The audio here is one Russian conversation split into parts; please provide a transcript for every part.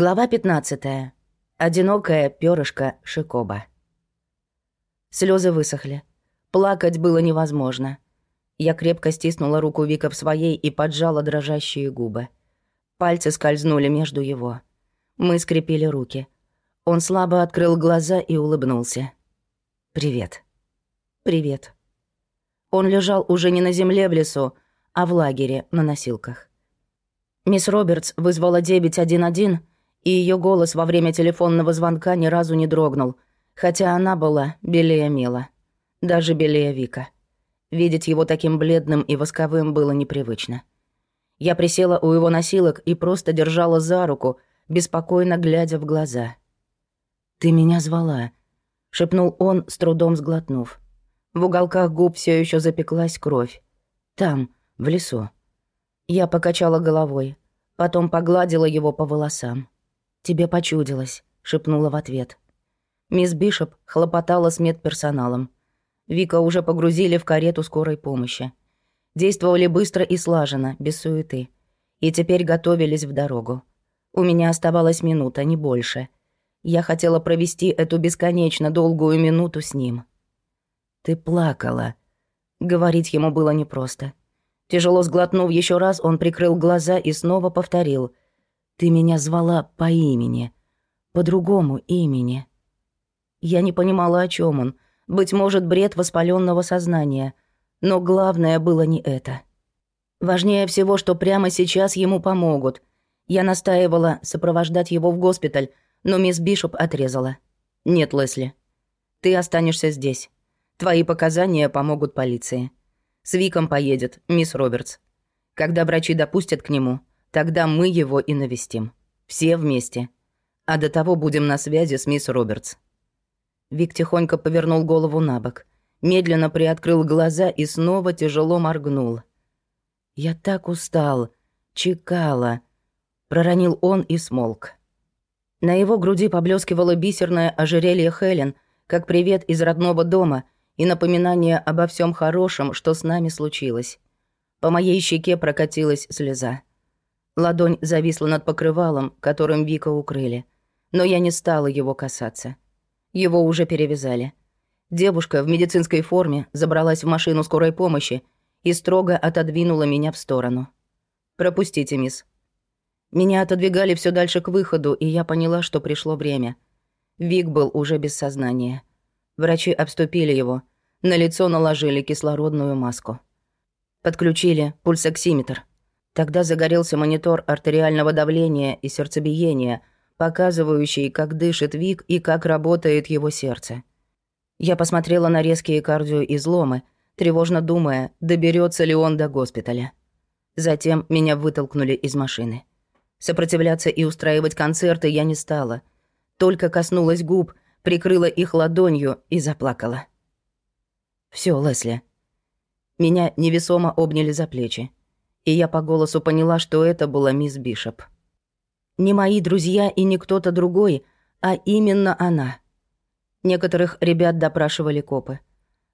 Глава 15. Одинокая перышко Шикоба. Слезы высохли. Плакать было невозможно. Я крепко стиснула руку Вика в своей и поджала дрожащие губы. Пальцы скользнули между его. Мы скрепили руки. Он слабо открыл глаза и улыбнулся. «Привет». «Привет». Он лежал уже не на земле в лесу, а в лагере на носилках. Мисс Робертс вызвала 911 и ее голос во время телефонного звонка ни разу не дрогнул, хотя она была белее мела. Даже белее Вика. Видеть его таким бледным и восковым было непривычно. Я присела у его носилок и просто держала за руку, беспокойно глядя в глаза. «Ты меня звала», — шепнул он, с трудом сглотнув. В уголках губ все еще запеклась кровь. «Там, в лесу». Я покачала головой, потом погладила его по волосам. «Тебе почудилось», — шепнула в ответ. Мисс Бишоп хлопотала с медперсоналом. Вика уже погрузили в карету скорой помощи. Действовали быстро и слаженно, без суеты. И теперь готовились в дорогу. У меня оставалась минута, не больше. Я хотела провести эту бесконечно долгую минуту с ним. «Ты плакала». Говорить ему было непросто. Тяжело сглотнув еще раз, он прикрыл глаза и снова повторил — ты меня звала по имени, по другому имени. Я не понимала, о чем он. Быть может, бред воспаленного сознания. Но главное было не это. Важнее всего, что прямо сейчас ему помогут. Я настаивала сопровождать его в госпиталь, но мисс Бишоп отрезала. «Нет, Лесли, ты останешься здесь. Твои показания помогут полиции. С Виком поедет мисс Робертс. Когда врачи допустят к нему, Тогда мы его и навестим. Все вместе. А до того будем на связи с мисс Робертс». Вик тихонько повернул голову на бок, медленно приоткрыл глаза и снова тяжело моргнул. «Я так устал, чекала», — проронил он и смолк. На его груди поблескивало бисерное ожерелье Хелен, как привет из родного дома и напоминание обо всем хорошем, что с нами случилось. По моей щеке прокатилась слеза. Ладонь зависла над покрывалом, которым Вика укрыли. Но я не стала его касаться. Его уже перевязали. Девушка в медицинской форме забралась в машину скорой помощи и строго отодвинула меня в сторону. «Пропустите, мисс». Меня отодвигали все дальше к выходу, и я поняла, что пришло время. Вик был уже без сознания. Врачи обступили его. На лицо наложили кислородную маску. Подключили пульсоксиметр. Тогда загорелся монитор артериального давления и сердцебиения, показывающий, как дышит Вик и как работает его сердце. Я посмотрела на резкие кардиоизломы, тревожно думая, доберется ли он до госпиталя. Затем меня вытолкнули из машины. Сопротивляться и устраивать концерты я не стала. Только коснулась губ, прикрыла их ладонью и заплакала. Все, Лесли». Меня невесомо обняли за плечи и я по голосу поняла, что это была мисс Бишоп. Не мои друзья и не кто-то другой, а именно она. Некоторых ребят допрашивали копы.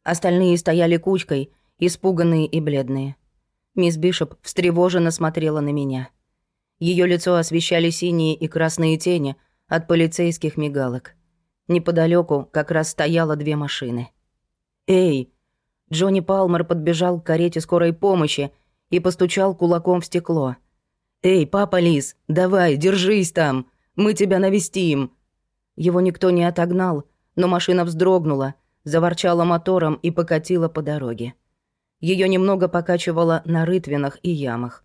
Остальные стояли кучкой, испуганные и бледные. Мисс Бишоп встревоженно смотрела на меня. Ее лицо освещали синие и красные тени от полицейских мигалок. Неподалеку как раз стояло две машины. «Эй!» Джонни Палмер подбежал к карете скорой помощи и постучал кулаком в стекло. «Эй, папа Лис, давай, держись там, мы тебя навестим!» Его никто не отогнал, но машина вздрогнула, заворчала мотором и покатила по дороге. Ее немного покачивало на рытвинах и ямах.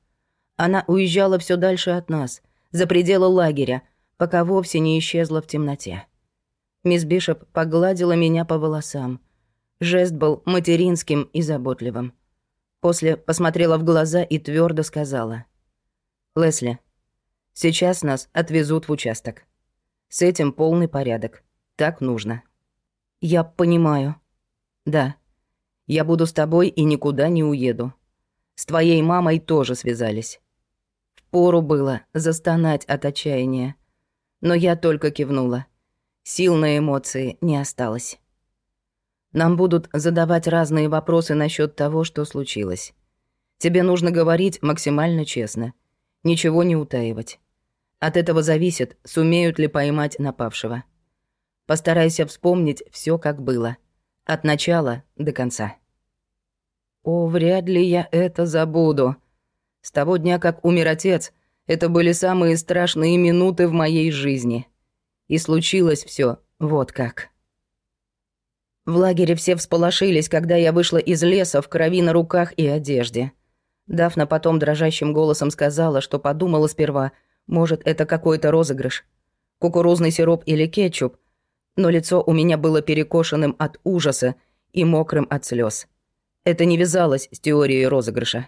Она уезжала все дальше от нас, за пределы лагеря, пока вовсе не исчезла в темноте. Мисс Бишоп погладила меня по волосам. Жест был материнским и заботливым. После посмотрела в глаза и твердо сказала. «Лесли, сейчас нас отвезут в участок. С этим полный порядок. Так нужно». «Я понимаю». «Да. Я буду с тобой и никуда не уеду. С твоей мамой тоже связались». Впору было застонать от отчаяния. Но я только кивнула. Сил на эмоции не осталось. Нам будут задавать разные вопросы насчет того, что случилось. Тебе нужно говорить максимально честно. Ничего не утаивать. От этого зависит, сумеют ли поймать напавшего. Постарайся вспомнить все, как было. От начала до конца. О, вряд ли я это забуду. С того дня, как умер отец, это были самые страшные минуты в моей жизни. И случилось все вот как. В лагере все всполошились, когда я вышла из леса в крови на руках и одежде. Дафна потом дрожащим голосом сказала, что подумала сперва, может, это какой-то розыгрыш. Кукурузный сироп или кетчуп. Но лицо у меня было перекошенным от ужаса и мокрым от слез. Это не вязалось с теорией розыгрыша.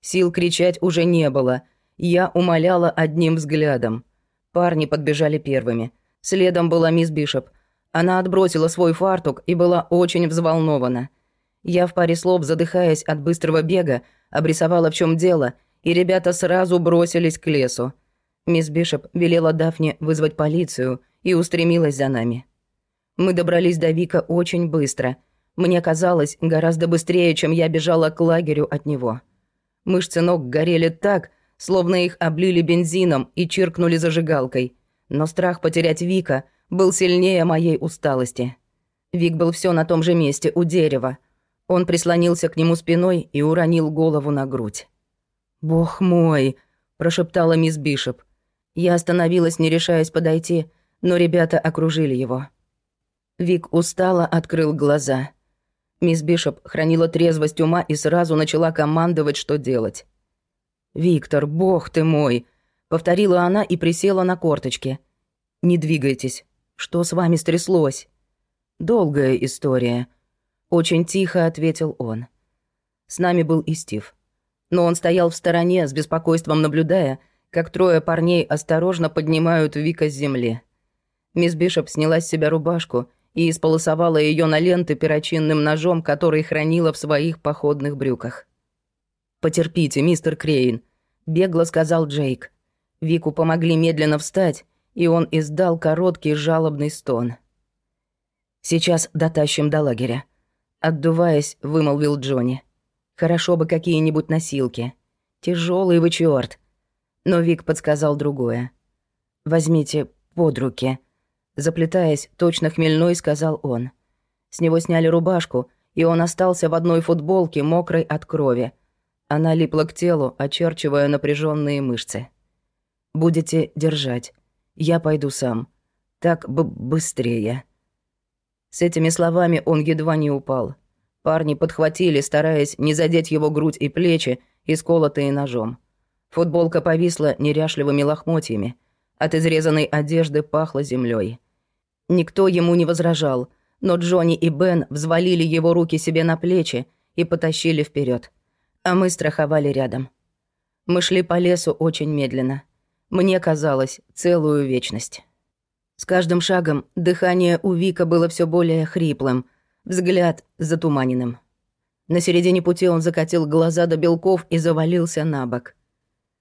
Сил кричать уже не было. Я умоляла одним взглядом. Парни подбежали первыми. Следом была мисс Бишоп – она отбросила свой фартук и была очень взволнована. Я в паре слов, задыхаясь от быстрого бега, обрисовала, в чем дело, и ребята сразу бросились к лесу. Мисс Бишоп велела Дафне вызвать полицию и устремилась за нами. Мы добрались до Вика очень быстро. Мне казалось, гораздо быстрее, чем я бежала к лагерю от него. Мышцы ног горели так, словно их облили бензином и чиркнули зажигалкой. Но страх потерять Вика – был сильнее моей усталости. Вик был все на том же месте, у дерева. Он прислонился к нему спиной и уронил голову на грудь. «Бог мой!» – прошептала мисс Бишоп. Я остановилась, не решаясь подойти, но ребята окружили его. Вик устало открыл глаза. Мисс Бишоп хранила трезвость ума и сразу начала командовать, что делать. «Виктор, бог ты мой!» — повторила она и присела на корточки. «Не двигайтесь, что с вами стряслось?» «Долгая история», — очень тихо ответил он. С нами был и Стив. Но он стоял в стороне, с беспокойством наблюдая, как трое парней осторожно поднимают Вика с земли. Мисс Бишоп сняла с себя рубашку и исполосовала ее на ленты перочинным ножом, который хранила в своих походных брюках. «Потерпите, мистер Крейн», — бегло сказал Джейк. Вику помогли медленно встать, и он издал короткий жалобный стон. «Сейчас дотащим до лагеря», — отдуваясь, вымолвил Джонни. «Хорошо бы какие-нибудь носилки. Тяжелый вы чёрт». Но Вик подсказал другое. «Возьмите под руки». Заплетаясь, точно хмельной, сказал он. С него сняли рубашку, и он остался в одной футболке, мокрой от крови. Она липла к телу, очерчивая напряженные мышцы. «Будете держать. Я пойду сам. Так быстрее». С этими словами он едва не упал. Парни подхватили, стараясь не задеть его грудь и плечи, исколотые ножом. Футболка повисла неряшливыми лохмотьями. От изрезанной одежды пахло землей. Никто ему не возражал, но Джонни и Бен взвалили его руки себе на плечи и потащили вперед, А мы страховали рядом. Мы шли по лесу очень медленно. Мне казалось, целую вечность. С каждым шагом дыхание у Вика было все более хриплым, взгляд затуманенным. На середине пути он закатил глаза до белков и завалился на бок.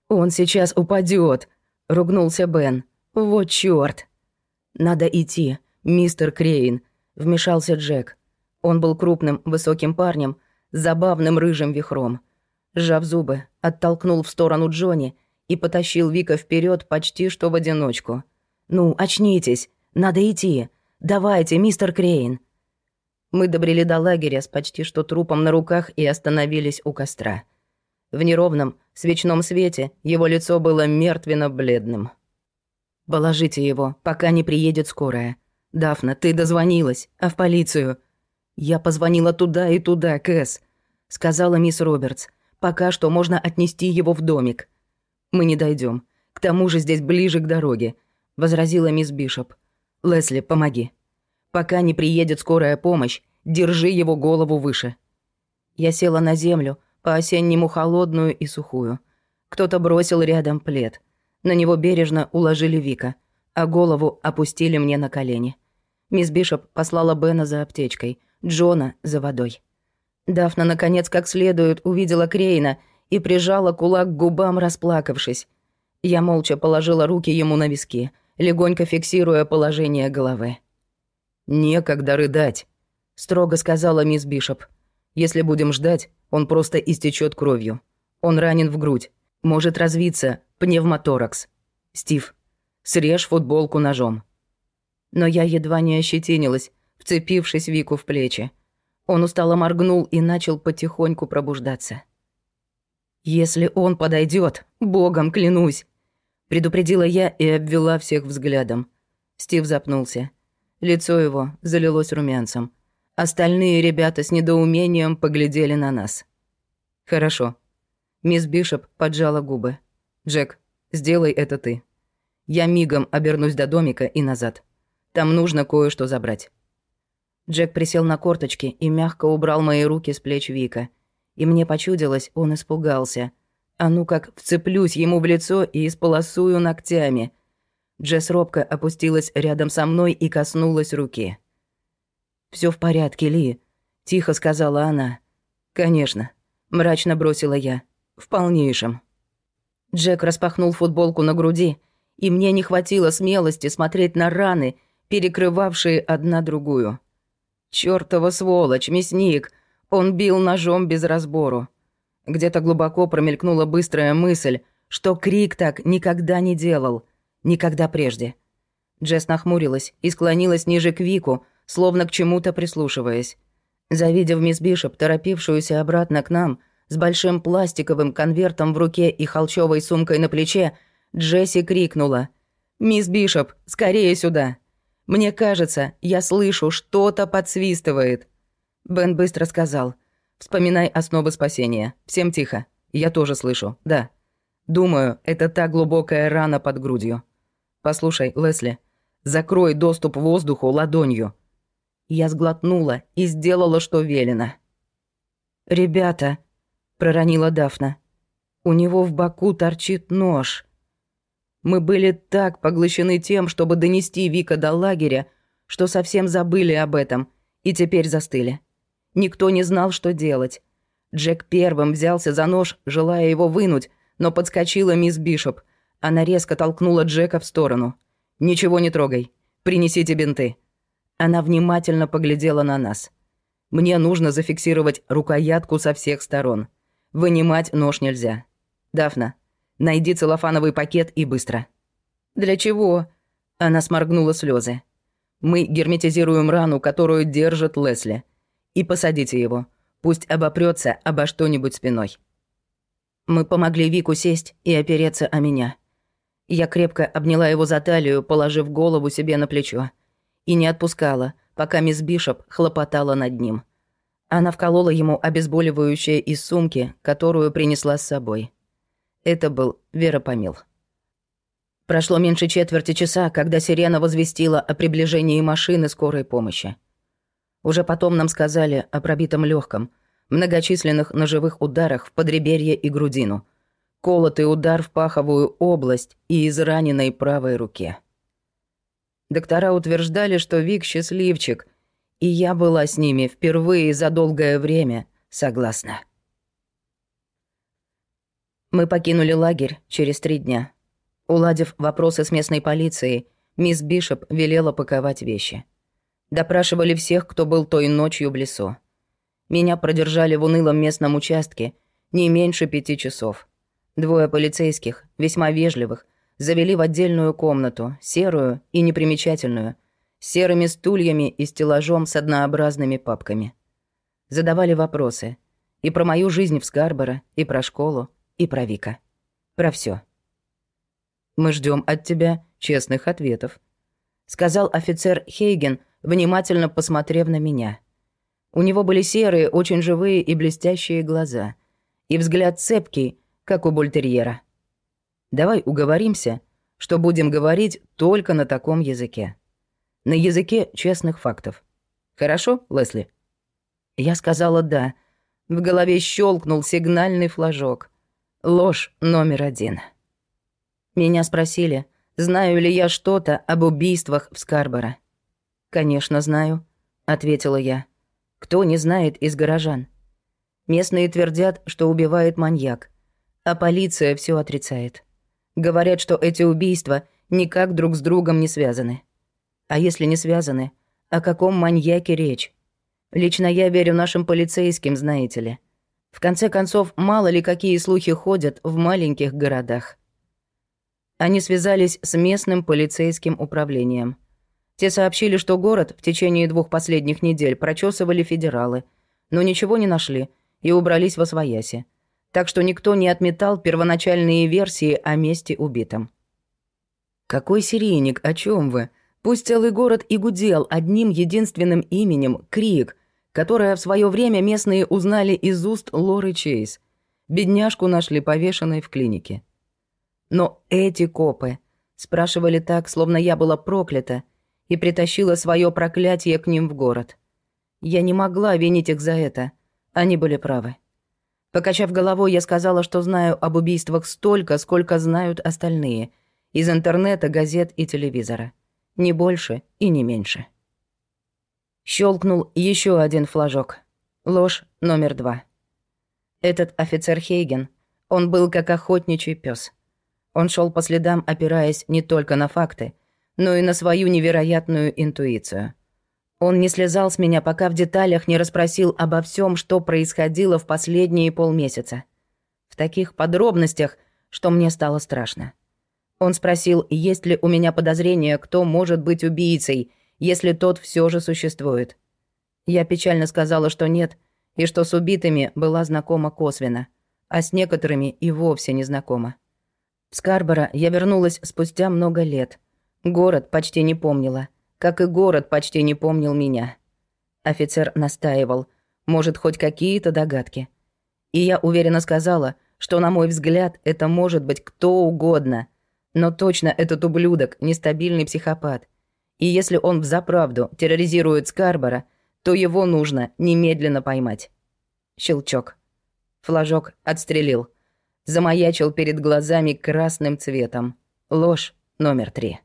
«Он сейчас упадет, ругнулся Бен. «Вот чёрт!» «Надо идти, мистер Крейн», — вмешался Джек. Он был крупным, высоким парнем, забавным рыжим вихром. Сжав зубы, оттолкнул в сторону Джонни и потащил Вика вперед почти что в одиночку. «Ну, очнитесь, надо идти. Давайте, мистер Крейн». Мы добрели до лагеря с почти что трупом на руках и остановились у костра. В неровном, свечном свете его лицо было мертвенно-бледным. «Положите его, пока не приедет скорая. Дафна, ты дозвонилась, а в полицию?» «Я позвонила туда и туда, Кэс», — сказала мисс Робертс. «Пока что можно отнести его в домик. Мы не дойдем. К тому же здесь ближе к дороге», — возразила мисс Бишоп. «Лесли, помоги. Пока не приедет скорая помощь, держи его голову выше». Я села на землю, по-осеннему холодную и сухую. Кто-то бросил рядом плед. На него бережно уложили Вика, а голову опустили мне на колени. Мисс Бишоп послала Бена за аптечкой, Джона за водой. Дафна, наконец, как следует, увидела Крейна — и прижала кулак к губам, расплакавшись. Я молча положила руки ему на виски, легонько фиксируя положение головы. «Некогда рыдать», — строго сказала мисс Бишоп. «Если будем ждать, он просто истечет кровью. Он ранен в грудь. Может развиться пневмоторакс. Стив, Срежь футболку ножом». Но я едва не ощетинилась, вцепившись Вику в плечи. Он устало моргнул и начал потихоньку пробуждаться. «Если он подойдет, богом клянусь!» Предупредила я и обвела всех взглядом. Стив запнулся. Лицо его залилось румянцем. Остальные ребята с недоумением поглядели на нас. «Хорошо». Мисс Бишоп поджала губы. «Джек, сделай это ты. Я мигом обернусь до домика и назад. Там нужно кое-что забрать». Джек присел на корточки и мягко убрал мои руки с плеч Вика. И мне почудилось, он испугался. А ну как вцеплюсь ему в лицо и исполосую ногтями. Джесс робко опустилась рядом со мной и коснулась руки. Все в порядке, Ли», — тихо сказала она. «Конечно», — мрачно бросила я. «В полнейшем». Джек распахнул футболку на груди, и мне не хватило смелости смотреть на раны, перекрывавшие одна другую. Чёртова сволочь, мясник. Он бил ножом без разбору. Где-то глубоко промелькнула быстрая мысль, что Крик так никогда не делал. Никогда прежде. Джесс нахмурилась и склонилась ниже к Вику, словно к чему-то прислушиваясь. Завидев мисс Бишоп, торопившуюся обратно к нам, с большим пластиковым конвертом в руке и холчевой сумкой на плече, Джесси крикнула. «Мисс Бишоп, скорее сюда!» Мне кажется, я слышу, что-то подсвистывает». Бен быстро сказал. «Вспоминай основы спасения. Всем тихо. Я тоже слышу, да. Думаю, это та глубокая рана под грудью. Послушай, Лесли, закрой доступ воздуху ладонью». Я сглотнула и сделала, что велено. «Ребята», — проронила Дафна, — «у него в боку торчит нож». Мы были так поглощены тем, чтобы донести Вика до лагеря, что совсем забыли об этом и теперь застыли. Никто не знал, что делать. Джек первым взялся за нож, желая его вынуть, но подскочила мисс Бишоп. Она резко толкнула Джека в сторону. «Ничего не трогай. Принесите бинты». Она внимательно поглядела на нас. «Мне нужно зафиксировать рукоятку со всех сторон. Вынимать нож нельзя. Дафна, Найди целлофановый пакет и быстро». «Для чего?» Она сморгнула слезы. «Мы герметизируем рану, которую держит Лесли. И посадите его. Пусть обопрется обо что-нибудь спиной». Мы помогли Вику сесть и опереться о меня. Я крепко обняла его за талию, положив голову себе на плечо. И не отпускала, пока мисс Бишоп хлопотала над ним. Она вколола ему обезболивающее из сумки, которую принесла с собой. Это был Веропомил. Прошло меньше четверти часа, когда сирена возвестила о приближении машины скорой помощи. Уже потом нам сказали о пробитом легком, многочисленных ножевых ударах в подреберье и грудину, колотый удар в паховую область и израненной правой руке. Доктора утверждали, что Вик счастливчик, и я была с ними впервые за долгое время согласна. Мы покинули лагерь через три дня. Уладив вопросы с местной полицией, мисс Бишоп велела паковать вещи. Допрашивали всех, кто был той ночью в лесу. Меня продержали в унылом местном участке не меньше пяти часов. Двое полицейских, весьма вежливых, завели в отдельную комнату, серую и непримечательную, с серыми стульями и стеллажом с однообразными папками. Задавали вопросы. И про мою жизнь в Скарборо, и про школу, и про Вика. Про все. «Мы ждем от тебя честных ответов», — сказал офицер Хейген, внимательно посмотрев на меня. У него были серые, очень живые и блестящие глаза, и взгляд цепкий, как у бультерьера. «Давай уговоримся, что будем говорить только на таком языке. На языке честных фактов. Хорошо, Лесли?» Я сказала «да». В голове щелкнул сигнальный флажок. Ложь номер один. Меня спросили, знаю ли я что-то об убийствах в Скарборо. «Конечно, знаю», — ответила я. «Кто не знает из горожан? Местные твердят, что убивает маньяк, а полиция все отрицает. Говорят, что эти убийства никак друг с другом не связаны. А если не связаны, о каком маньяке речь? Лично я верю нашим полицейским, знаете ли. В конце концов, мало ли какие слухи ходят в маленьких городах. Они связались с местным полицейским управлением. Те сообщили, что город в течение двух последних недель прочесывали федералы, но ничего не нашли и убрались во свояси. Так что никто не отметал первоначальные версии о месте убитом. «Какой серийник? О чем вы? Пусть целый город и гудел одним единственным именем — Крик, которое в свое время местные узнали из уст Лоры Чейз. Бедняжку нашли повешенной в клинике. Но эти копы спрашивали так, словно я была проклята, и притащила свое проклятие к ним в город. Я не могла винить их за это. Они были правы. Покачав головой, я сказала, что знаю об убийствах столько, сколько знают остальные. Из интернета, газет и телевизора. Не больше и не меньше. Щелкнул еще один флажок. Ложь номер два. Этот офицер Хейген, он был как охотничий пес. Он шел по следам, опираясь не только на факты, но и на свою невероятную интуицию. Он не слезал с меня, пока в деталях не расспросил обо всем, что происходило в последние полмесяца. В таких подробностях, что мне стало страшно. Он спросил, есть ли у меня подозрение, кто может быть убийцей, если тот все же существует. Я печально сказала, что нет, и что с убитыми была знакома косвенно, а с некоторыми и вовсе не знакома. В Скарборо я вернулась спустя много лет. Город почти не помнила, как и город почти не помнил меня. Офицер настаивал, может, хоть какие-то догадки. И я уверенно сказала, что, на мой взгляд, это может быть кто угодно. Но точно этот ублюдок – нестабильный психопат. И если он взаправду терроризирует Скарбора, то его нужно немедленно поймать. Щелчок. Флажок отстрелил замаячил перед глазами красным цветом. Ложь номер три.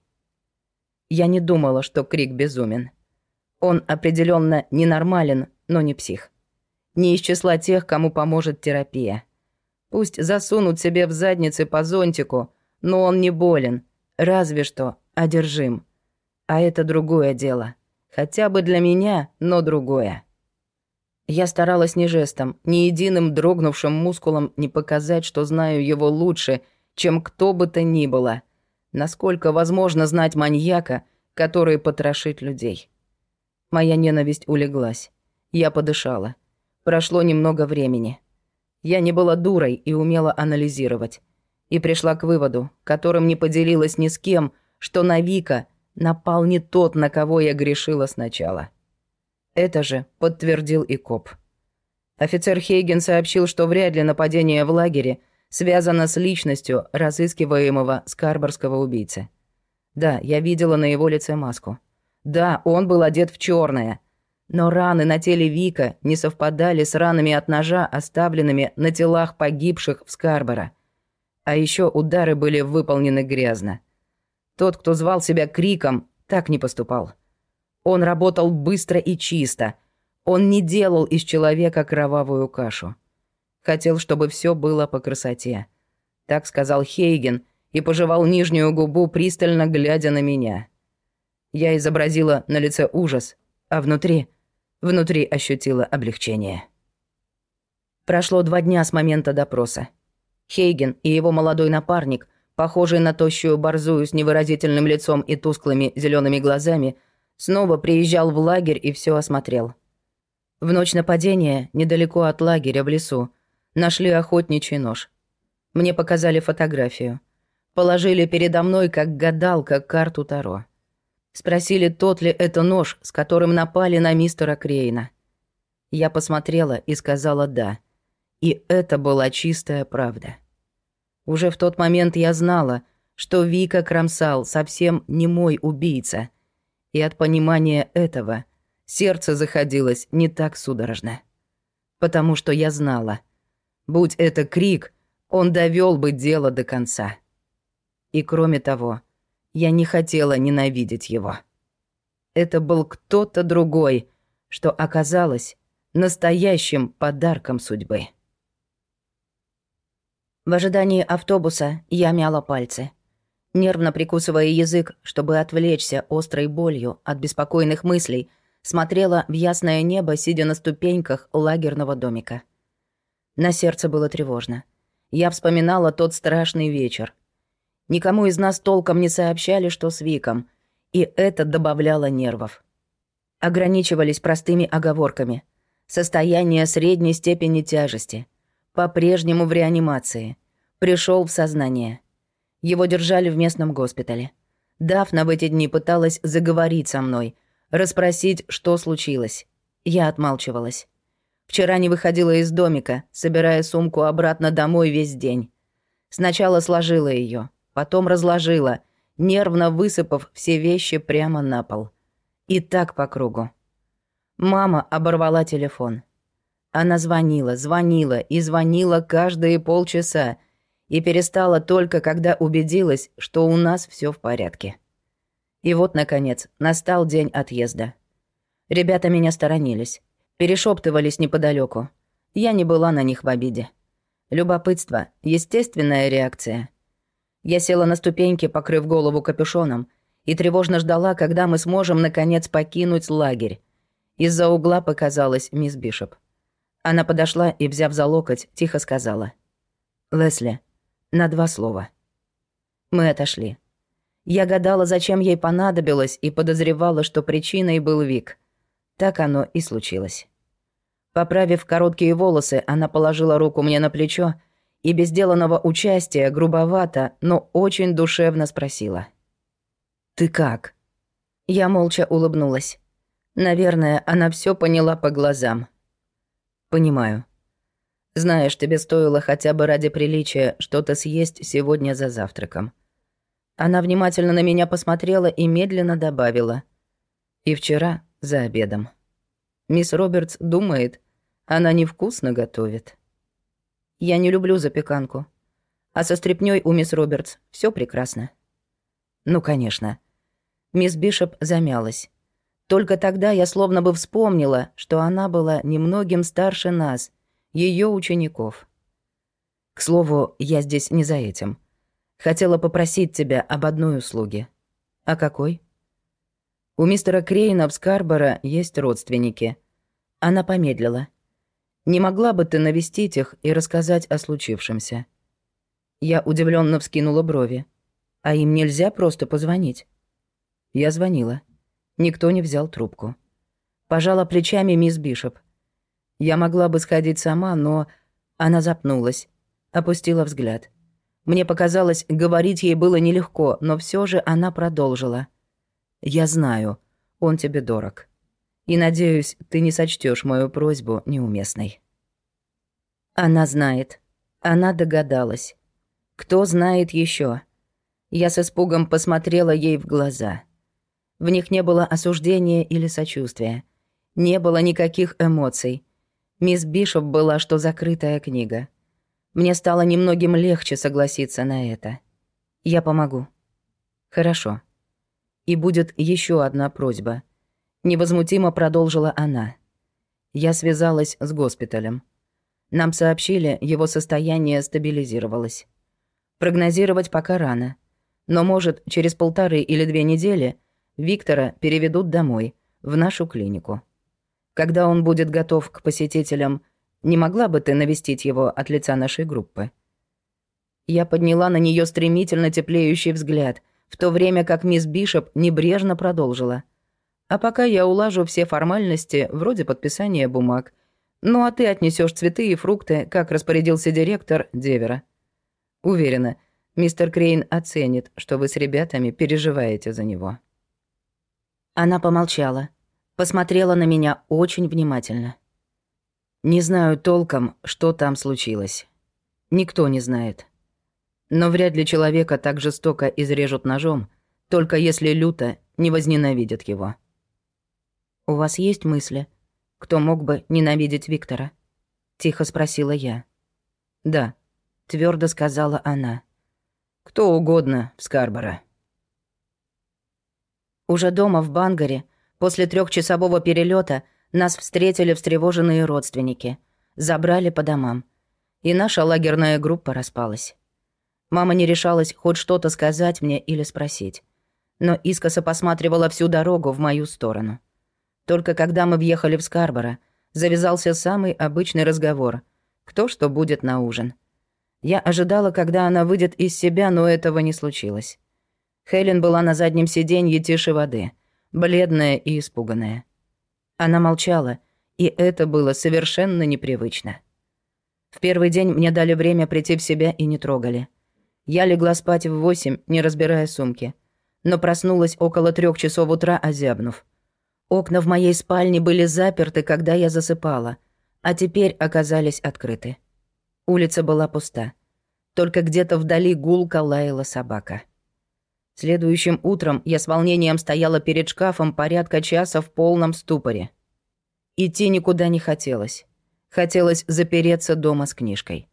Я не думала, что Крик безумен. Он определенно ненормален, но не псих. Не из числа тех, кому поможет терапия. Пусть засунут себе в задницы по зонтику, но он не болен, разве что одержим. А это другое дело. Хотя бы для меня, но другое. Я старалась ни жестом, ни единым дрогнувшим мускулом не показать, что знаю его лучше, чем кто бы то ни было. Насколько возможно знать маньяка, который потрошит людей. Моя ненависть улеглась. Я подышала. Прошло немного времени. Я не была дурой и умела анализировать. И пришла к выводу, которым не поделилась ни с кем, что на Вика напал не тот, на кого я грешила сначала. Это же подтвердил и коп. Офицер Хейген сообщил, что вряд ли нападение в лагере связано с личностью разыскиваемого скарборского убийцы. Да, я видела на его лице маску. Да, он был одет в черное, но раны на теле Вика не совпадали с ранами от ножа, оставленными на телах погибших в Скарборо. А еще удары были выполнены грязно. Тот, кто звал себя Криком, так не поступал. Он работал быстро и чисто. Он не делал из человека кровавую кашу. Хотел, чтобы все было по красоте. Так сказал Хейген и пожевал нижнюю губу, пристально глядя на меня. Я изобразила на лице ужас, а внутри... Внутри ощутила облегчение. Прошло два дня с момента допроса. Хейген и его молодой напарник, похожий на тощую борзую с невыразительным лицом и тусклыми зелеными глазами, Снова приезжал в лагерь и все осмотрел. В ночь нападения, недалеко от лагеря в лесу, нашли охотничий нож. Мне показали фотографию. Положили передо мной, как гадалка, карту Таро. Спросили, тот ли это нож, с которым напали на мистера Крейна. Я посмотрела и сказала «да». И это была чистая правда. Уже в тот момент я знала, что Вика Крамсал совсем не мой убийца — и от понимания этого сердце заходилось не так судорожно. Потому что я знала, будь это крик, он довел бы дело до конца. И кроме того, я не хотела ненавидеть его. Это был кто-то другой, что оказалось настоящим подарком судьбы. В ожидании автобуса я мяла пальцы нервно прикусывая язык, чтобы отвлечься острой болью от беспокойных мыслей, смотрела в ясное небо, сидя на ступеньках лагерного домика. На сердце было тревожно. Я вспоминала тот страшный вечер. Никому из нас толком не сообщали, что с Виком, и это добавляло нервов. Ограничивались простыми оговорками. Состояние средней степени тяжести. По-прежнему в реанимации. Пришел в сознание. Его держали в местном госпитале. Дафна в эти дни пыталась заговорить со мной, расспросить, что случилось. Я отмалчивалась. Вчера не выходила из домика, собирая сумку обратно домой весь день. Сначала сложила ее, потом разложила, нервно высыпав все вещи прямо на пол. И так по кругу. Мама оборвала телефон. Она звонила, звонила и звонила каждые полчаса и перестала только, когда убедилась, что у нас все в порядке. И вот, наконец, настал день отъезда. Ребята меня сторонились перешептывались неподалеку. Я не была на них в обиде. Любопытство — естественная реакция. Я села на ступеньки, покрыв голову капюшоном, и тревожно ждала, когда мы сможем, наконец, покинуть лагерь. Из-за угла показалась мисс Бишоп. Она подошла и, взяв за локоть, тихо сказала. «Лесли, на два слова». Мы отошли. Я гадала, зачем ей понадобилось, и подозревала, что причиной был Вик — так оно и случилось. Поправив короткие волосы, она положила руку мне на плечо и без деланного участия, грубовато, но очень душевно спросила. «Ты как?» Я молча улыбнулась. Наверное, она все поняла по глазам. «Понимаю. Знаешь, тебе стоило хотя бы ради приличия что-то съесть сегодня за завтраком». Она внимательно на меня посмотрела и медленно добавила. «И вчера за обедом. Мисс Робертс думает, она невкусно готовит. Я не люблю запеканку. А со стряпнёй у мисс Робертс все прекрасно. Ну, конечно. Мисс Бишоп замялась. Только тогда я словно бы вспомнила, что она была немногим старше нас, ее учеников. К слову, я здесь не за этим. Хотела попросить тебя об одной услуге. А какой? У мистера Крейна в Скарборо есть родственники. Она помедлила. Не могла бы ты навестить их и рассказать о случившемся? Я удивленно вскинула брови. А им нельзя просто позвонить? Я звонила. Никто не взял трубку. Пожала плечами мисс Бишоп. Я могла бы сходить сама, но... Она запнулась. Опустила взгляд. Мне показалось, говорить ей было нелегко, но все же она продолжила. Я знаю, он тебе дорог. И надеюсь, ты не сочтешь мою просьбу неуместной. Она знает. Она догадалась. Кто знает еще? Я с испугом посмотрела ей в глаза. В них не было осуждения или сочувствия. Не было никаких эмоций. Мисс Бишоп была, что закрытая книга. Мне стало немногим легче согласиться на это. Я помогу. Хорошо. И будет еще одна просьба. Невозмутимо продолжила она. Я связалась с госпиталем. Нам сообщили, его состояние стабилизировалось. Прогнозировать пока рано. Но, может, через полторы или две недели Виктора переведут домой, в нашу клинику. Когда он будет готов к посетителям, не могла бы ты навестить его от лица нашей группы?» Я подняла на нее стремительно теплеющий взгляд, в то время как мисс Бишоп небрежно продолжила. «А пока я улажу все формальности, вроде подписания бумаг. Ну а ты отнесешь цветы и фрукты, как распорядился директор Девера. Уверена, мистер Крейн оценит, что вы с ребятами переживаете за него». Она помолчала, посмотрела на меня очень внимательно. «Не знаю толком, что там случилось. Никто не знает. Но вряд ли человека так жестоко изрежут ножом, только если люто не возненавидят его. «У вас есть мысли, кто мог бы ненавидеть Виктора?» — тихо спросила я. «Да», — твердо сказала она. «Кто угодно в Скарборо». Уже дома в Бангаре, после трехчасового перелета, нас встретили встревоженные родственники, забрали по домам, и наша лагерная группа распалась. Мама не решалась хоть что-то сказать мне или спросить. Но искоса посматривала всю дорогу в мою сторону. Только когда мы въехали в Скарборо, завязался самый обычный разговор. Кто что будет на ужин. Я ожидала, когда она выйдет из себя, но этого не случилось. Хелен была на заднем сиденье тише воды, бледная и испуганная. Она молчала, и это было совершенно непривычно. В первый день мне дали время прийти в себя и не трогали. Я легла спать в восемь, не разбирая сумки. Но проснулась около трех часов утра, озябнув. Окна в моей спальне были заперты, когда я засыпала, а теперь оказались открыты. Улица была пуста. Только где-то вдали гулко лаяла собака. Следующим утром я с волнением стояла перед шкафом порядка часа в полном ступоре. Идти никуда не хотелось. Хотелось запереться дома с книжкой.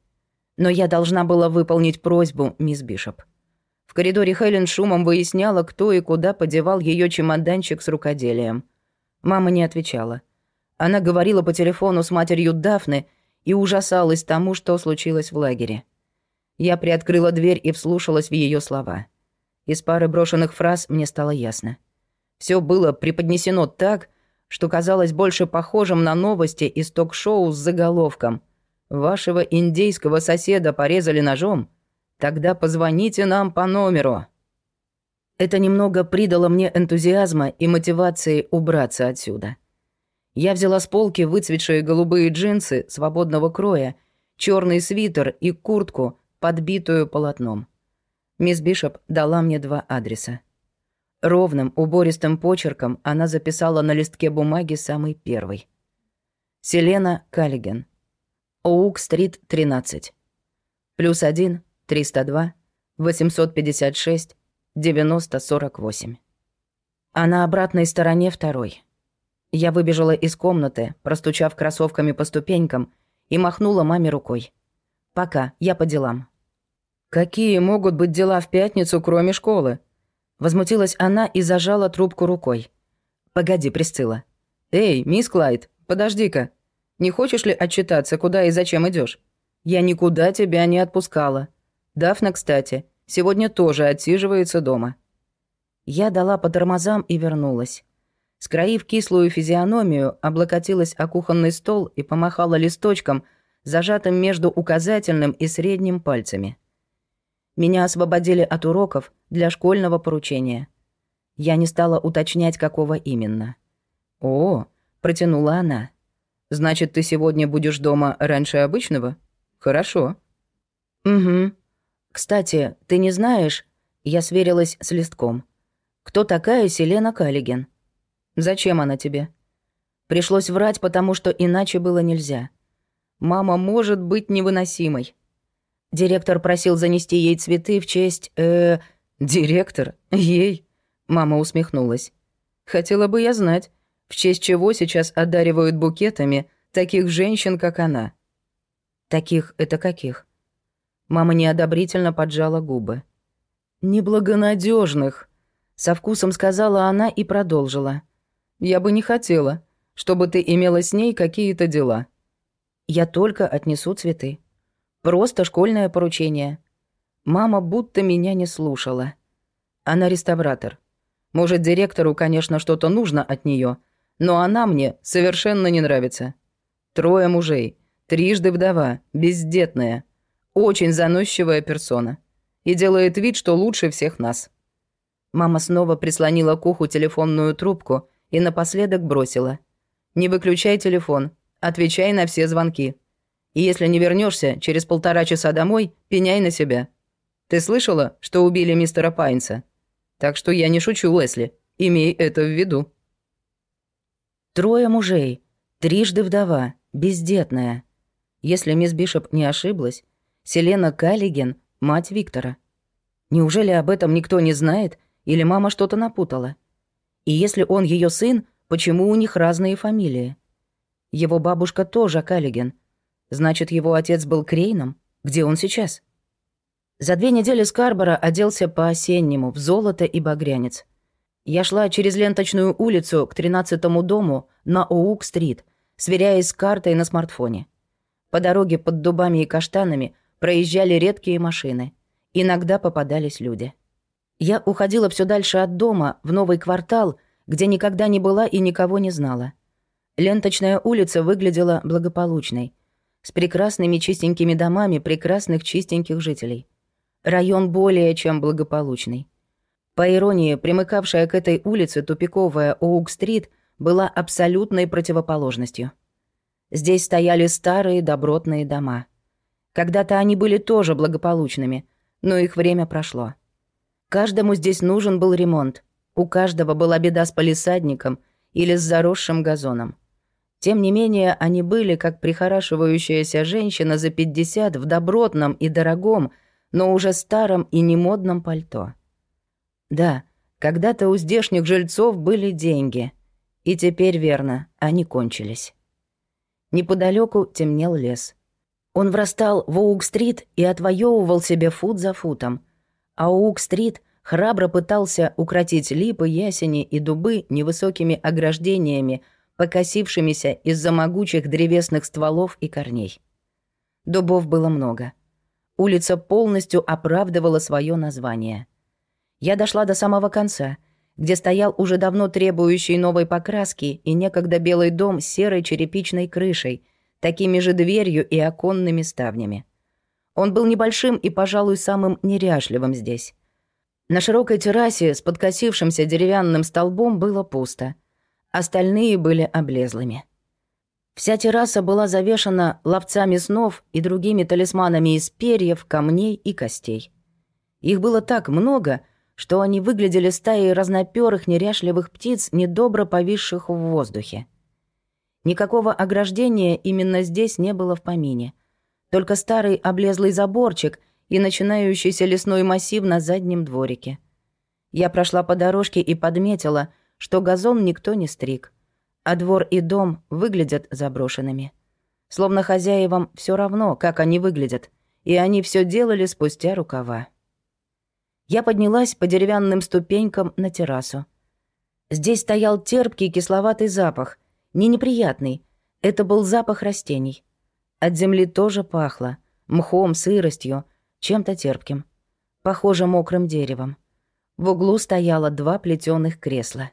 Но я должна была выполнить просьбу мисс Бишоп. В коридоре Хелен шумом выясняла, кто и куда подевал ее чемоданчик с рукоделием. Мама не отвечала. Она говорила по телефону с матерью Дафны и ужасалась тому, что случилось в лагере. Я приоткрыла дверь и вслушалась в ее слова. Из пары брошенных фраз мне стало ясно. Все было преподнесено так, что казалось больше похожим на новости из ток-шоу с заголовком «Вашего индейского соседа порезали ножом? Тогда позвоните нам по номеру». Это немного придало мне энтузиазма и мотивации убраться отсюда. Я взяла с полки выцветшие голубые джинсы свободного кроя, черный свитер и куртку, подбитую полотном. Мисс Бишоп дала мне два адреса. Ровным, убористым почерком она записала на листке бумаги самый первый. Селена Каллиген. Оук-стрит, 13. Плюс 1, 302, 856, 9048. А на обратной стороне второй. Я выбежала из комнаты, простучав кроссовками по ступенькам, и махнула маме рукой. «Пока, я по делам». «Какие могут быть дела в пятницу, кроме школы?» Возмутилась она и зажала трубку рукой. «Погоди, Присцилла». «Эй, мисс Клайд, подожди-ка. Не хочешь ли отчитаться, куда и зачем идешь? Я никуда тебя не отпускала. Дафна, кстати, сегодня тоже отсиживается дома». Я дала по тормозам и вернулась. Скроив кислую физиономию, облокотилась о кухонный стол и помахала листочком, зажатым между указательным и средним пальцами. Меня освободили от уроков для школьного поручения. Я не стала уточнять, какого именно. «О», — протянула она. «Значит, ты сегодня будешь дома раньше обычного? Хорошо». «Угу. Кстати, ты не знаешь...» Я сверилась с листком. «Кто такая Селена Каллиген?» «Зачем она тебе?» Пришлось врать, потому что иначе было нельзя. Мама может быть невыносимой. Директор просил занести ей цветы в честь... Э, директор? Ей? Мама усмехнулась. Хотела бы я знать, в честь чего сейчас одаривают букетами таких женщин, как она. Таких это каких? Мама неодобрительно поджала губы. Неблагонадежных, со вкусом сказала она и продолжила. Я бы не хотела, чтобы ты имела с ней какие-то дела. Я только отнесу цветы. Просто школьное поручение. Мама будто меня не слушала. Она реставратор. Может, директору, конечно, что-то нужно от нее, но она мне совершенно не нравится. Трое мужей, трижды вдова, бездетная, очень заносчивая персона. И делает вид, что лучше всех нас. Мама снова прислонила к уху телефонную трубку и напоследок бросила. «Не выключай телефон, отвечай на все звонки». И если не вернешься через полтора часа домой, пеняй на себя. Ты слышала, что убили мистера Пайнса? Так что я не шучу, Лесли. Имей это в виду. Трое мужей, трижды вдова, бездетная. Если мисс Бишоп не ошиблась, Селена Каллиген — мать Виктора. Неужели об этом никто не знает, или мама что-то напутала? И если он ее сын, почему у них разные фамилии? Его бабушка тоже Каллиген — Значит, его отец был Крейном? Где он сейчас? За две недели Скарбора оделся по-осеннему, в золото и багрянец. Я шла через ленточную улицу к тринадцатому дому на Оук-стрит, сверяясь с картой на смартфоне. По дороге под дубами и каштанами проезжали редкие машины. Иногда попадались люди. Я уходила все дальше от дома, в новый квартал, где никогда не была и никого не знала. Ленточная улица выглядела благополучной — с прекрасными чистенькими домами прекрасных чистеньких жителей. Район более чем благополучный. По иронии, примыкавшая к этой улице тупиковая Оук-стрит была абсолютной противоположностью. Здесь стояли старые добротные дома. Когда-то они были тоже благополучными, но их время прошло. Каждому здесь нужен был ремонт. У каждого была беда с полисадником или с заросшим газоном. Тем не менее, они были как прихорашивающаяся женщина за 50 в добротном и дорогом, но уже старом и немодном пальто. Да, когда-то у здешних жильцов были деньги. И теперь, верно, они кончились. Неподалеку темнел лес. Он врастал в Оук-стрит и отвоевывал себе фут за футом. А Оук-стрит храбро пытался укротить липы, ясени и дубы невысокими ограждениями, покосившимися из-за могучих древесных стволов и корней. Дубов было много. Улица полностью оправдывала свое название — я дошла до самого конца, где стоял уже давно требующий новой покраски и некогда белый дом с серой черепичной крышей, такими же дверью и оконными ставнями. Он был небольшим и, пожалуй, самым неряшливым здесь. На широкой террасе с подкосившимся деревянным столбом было пусто. Остальные были облезлыми. Вся терраса была завешана ловцами снов и другими талисманами из перьев, камней и костей. Их было так много — что они выглядели стаей разнопёрых неряшливых птиц, недобро повисших в воздухе. Никакого ограждения именно здесь не было в помине. Только старый облезлый заборчик и начинающийся лесной массив на заднем дворике. Я прошла по дорожке и подметила, что газон никто не стриг, а двор и дом выглядят заброшенными. Словно хозяевам все равно, как они выглядят, и они все делали спустя рукава. Я поднялась по деревянным ступенькам на террасу. Здесь стоял терпкий кисловатый запах, не неприятный. Это был запах растений. От земли тоже пахло. Мхом, сыростью, чем-то терпким. Похоже, мокрым деревом. В углу стояло два плетеных кресла.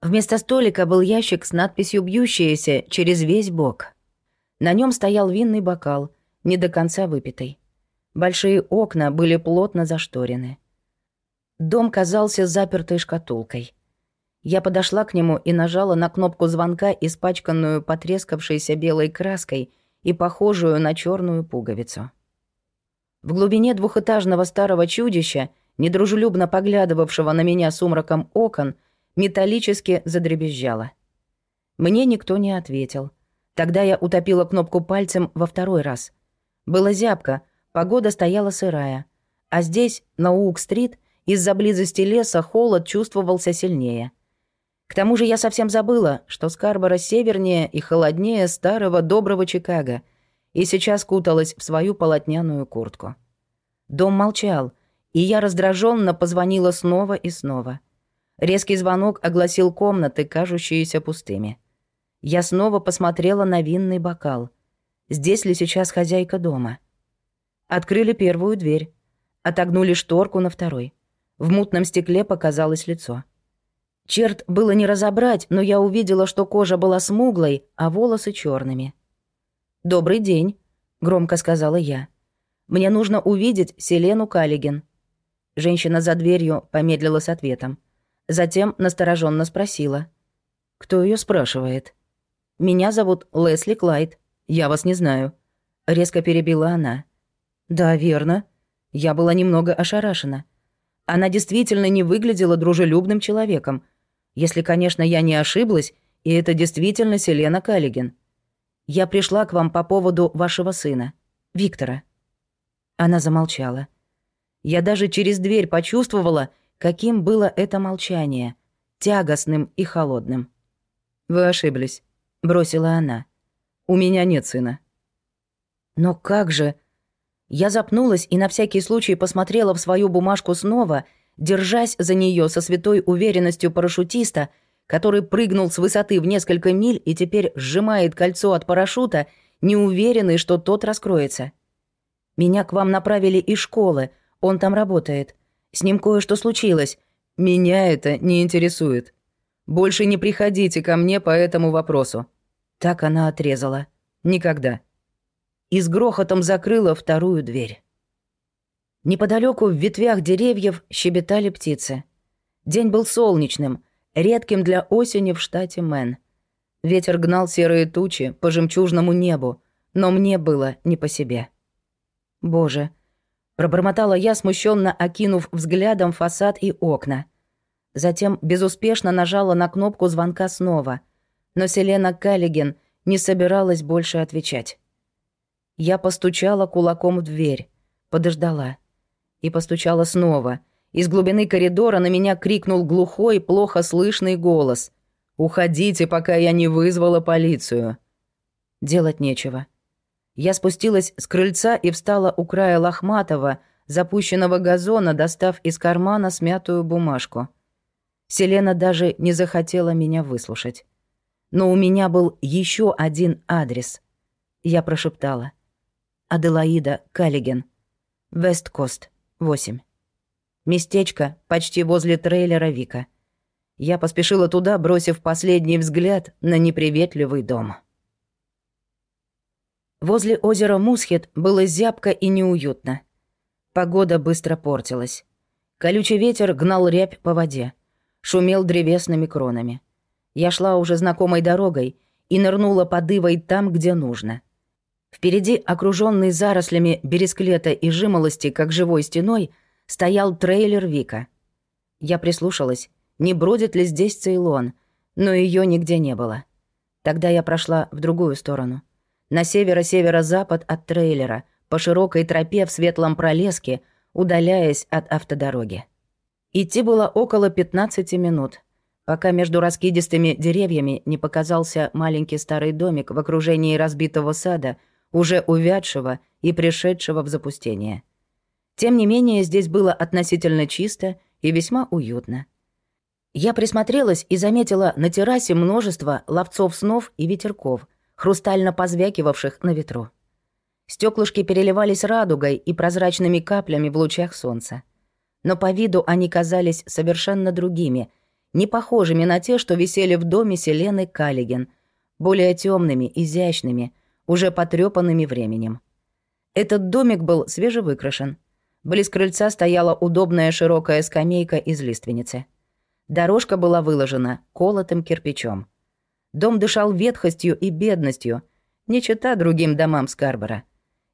Вместо столика был ящик с надписью «Бьющаяся» через весь бок. На нем стоял винный бокал, не до конца выпитый. Большие окна были плотно зашторены. Дом казался запертой шкатулкой. Я подошла к нему и нажала на кнопку звонка, испачканную потрескавшейся белой краской и похожую на черную пуговицу. В глубине двухэтажного старого чудища, недружелюбно поглядывавшего на меня сумраком окон, металлически задребезжало. Мне никто не ответил. Тогда я утопила кнопку пальцем во второй раз. Было зябко, Погода стояла сырая. А здесь, на Ук-стрит, из-за близости леса холод чувствовался сильнее. К тому же я совсем забыла, что Скарборо севернее и холоднее старого доброго Чикаго, и сейчас куталась в свою полотняную куртку. Дом молчал, и я раздраженно позвонила снова и снова. Резкий звонок огласил комнаты, кажущиеся пустыми. Я снова посмотрела на винный бокал. Здесь ли сейчас хозяйка дома? — Открыли первую дверь. Отогнули шторку на второй. В мутном стекле показалось лицо. Черт было не разобрать, но я увидела, что кожа была смуглой, а волосы черными. «Добрый день», — громко сказала я. «Мне нужно увидеть Селену Каллиген». Женщина за дверью помедлила с ответом. Затем настороженно спросила. «Кто ее спрашивает?» «Меня зовут Лесли Клайд. Я вас не знаю». Резко перебила она. Да, верно. Я была немного ошарашена. Она действительно не выглядела дружелюбным человеком. Если, конечно, я не ошиблась, и это действительно Селена Каллиген. Я пришла к вам по поводу вашего сына, Виктора. Она замолчала. Я даже через дверь почувствовала, каким было это молчание, тягостным и холодным. «Вы ошиблись», — бросила она. «У меня нет сына». «Но как же...» Я запнулась и на всякий случай посмотрела в свою бумажку снова, держась за нее со святой уверенностью парашютиста, который прыгнул с высоты в несколько миль и теперь сжимает кольцо от парашюта, неуверенный, что тот раскроется. «Меня к вам направили из школы, он там работает. С ним кое-что случилось. Меня это не интересует. Больше не приходите ко мне по этому вопросу». Так она отрезала. «Никогда. И с грохотом закрыла вторую дверь. Неподалеку в ветвях деревьев щебетали птицы. День был солнечным, редким для осени в штате Мэн. Ветер гнал серые тучи по жемчужному небу, но мне было не по себе. «Боже!» — пробормотала я, смущенно окинув взглядом фасад и окна. Затем безуспешно нажала на кнопку звонка снова, но Селена Каллиген не собиралась больше отвечать. Я постучала кулаком в дверь, подождала. И постучала снова. Из глубины коридора на меня крикнул глухой, плохо слышный голос. «Уходите, пока я не вызвала полицию». Делать нечего. Я спустилась с крыльца и встала у края лохматого, запущенного газона, достав из кармана смятую бумажку. Селена даже не захотела меня выслушать. Но у меня был еще один адрес. Я прошептала. Аделаида Каллиген. Весткост, 8. Местечко почти возле трейлера Вика. Я поспешила туда, бросив последний взгляд на неприветливый дом. Возле озера Мусхет было зябко и неуютно. Погода быстро портилась. Колючий ветер гнал рябь по воде. Шумел древесными кронами. Я шла уже знакомой дорогой и нырнула под там, где нужно. Впереди, окруженный зарослями бересклета и жимолости, как живой стеной, стоял трейлер Вика. Я прислушалась, не бродит ли здесь Цейлон, но ее нигде не было. Тогда я прошла в другую сторону — на северо-северо-запад от трейлера, по широкой тропе в светлом пролеске, удаляясь от автодороги. Идти было около 15 минут, пока между раскидистыми деревьями не показался маленький старый домик в окружении разбитого сада, уже увядшего и пришедшего в запустение. Тем не менее, здесь было относительно чисто и весьма уютно. Я присмотрелась и заметила на террасе множество ловцов снов и ветерков — хрустально позвякивавших на ветру. Стеклышки переливались радугой и прозрачными каплями в лучах солнца. Но по виду они казались совершенно другими, не похожими на те, что висели в доме Селены Каллиген, более темными, изящными, уже потрепанными временем. Этот домик был свежевыкрашен. Близ крыльца стояла удобная широкая скамейка из лиственницы. Дорожка была выложена колотым кирпичом. Дом дышал ветхостью и бедностью, не чита другим домам Скарбора.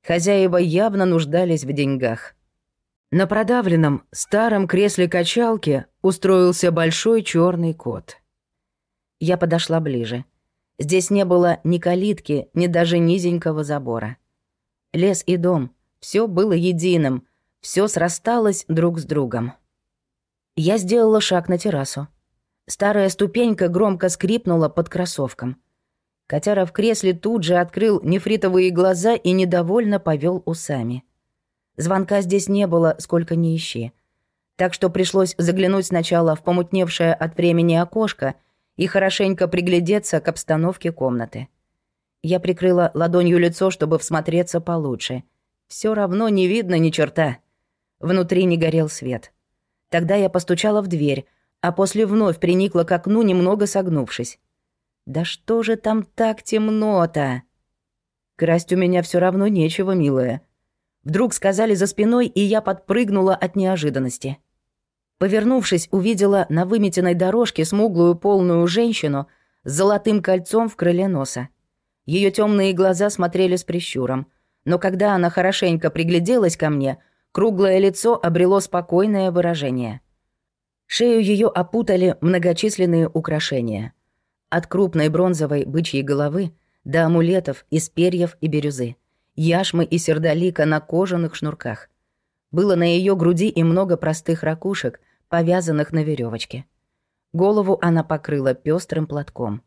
Хозяева явно нуждались в деньгах. На продавленном старом кресле качалки устроился большой черный кот. Я подошла ближе. Здесь не было ни калитки, ни даже низенького забора. Лес и дом — все было единым, все срасталось друг с другом. Я сделала шаг на террасу. Старая ступенька громко скрипнула под кроссовком. Котяра в кресле тут же открыл нефритовые глаза и недовольно повел усами. Звонка здесь не было, сколько ни ищи. Так что пришлось заглянуть сначала в помутневшее от времени окошко и хорошенько приглядеться к обстановке комнаты. Я прикрыла ладонью лицо, чтобы всмотреться получше. Все равно не видно ни черта. Внутри не горел свет. Тогда я постучала в дверь, а после вновь приникла к окну, немного согнувшись. «Да что же там так темно-то?» «Красть у меня все равно нечего, милая». Вдруг сказали за спиной, и я подпрыгнула от неожиданности. Повернувшись, увидела на выметенной дорожке смуглую полную женщину с золотым кольцом в крыле носа. Ее темные глаза смотрели с прищуром, но когда она хорошенько пригляделась ко мне, круглое лицо обрело спокойное выражение — Шею ее опутали многочисленные украшения. От крупной бронзовой бычьей головы до амулетов из перьев и бирюзы, яшмы и сердолика на кожаных шнурках. Было на ее груди и много простых ракушек, повязанных на веревочке. Голову она покрыла пестрым платком.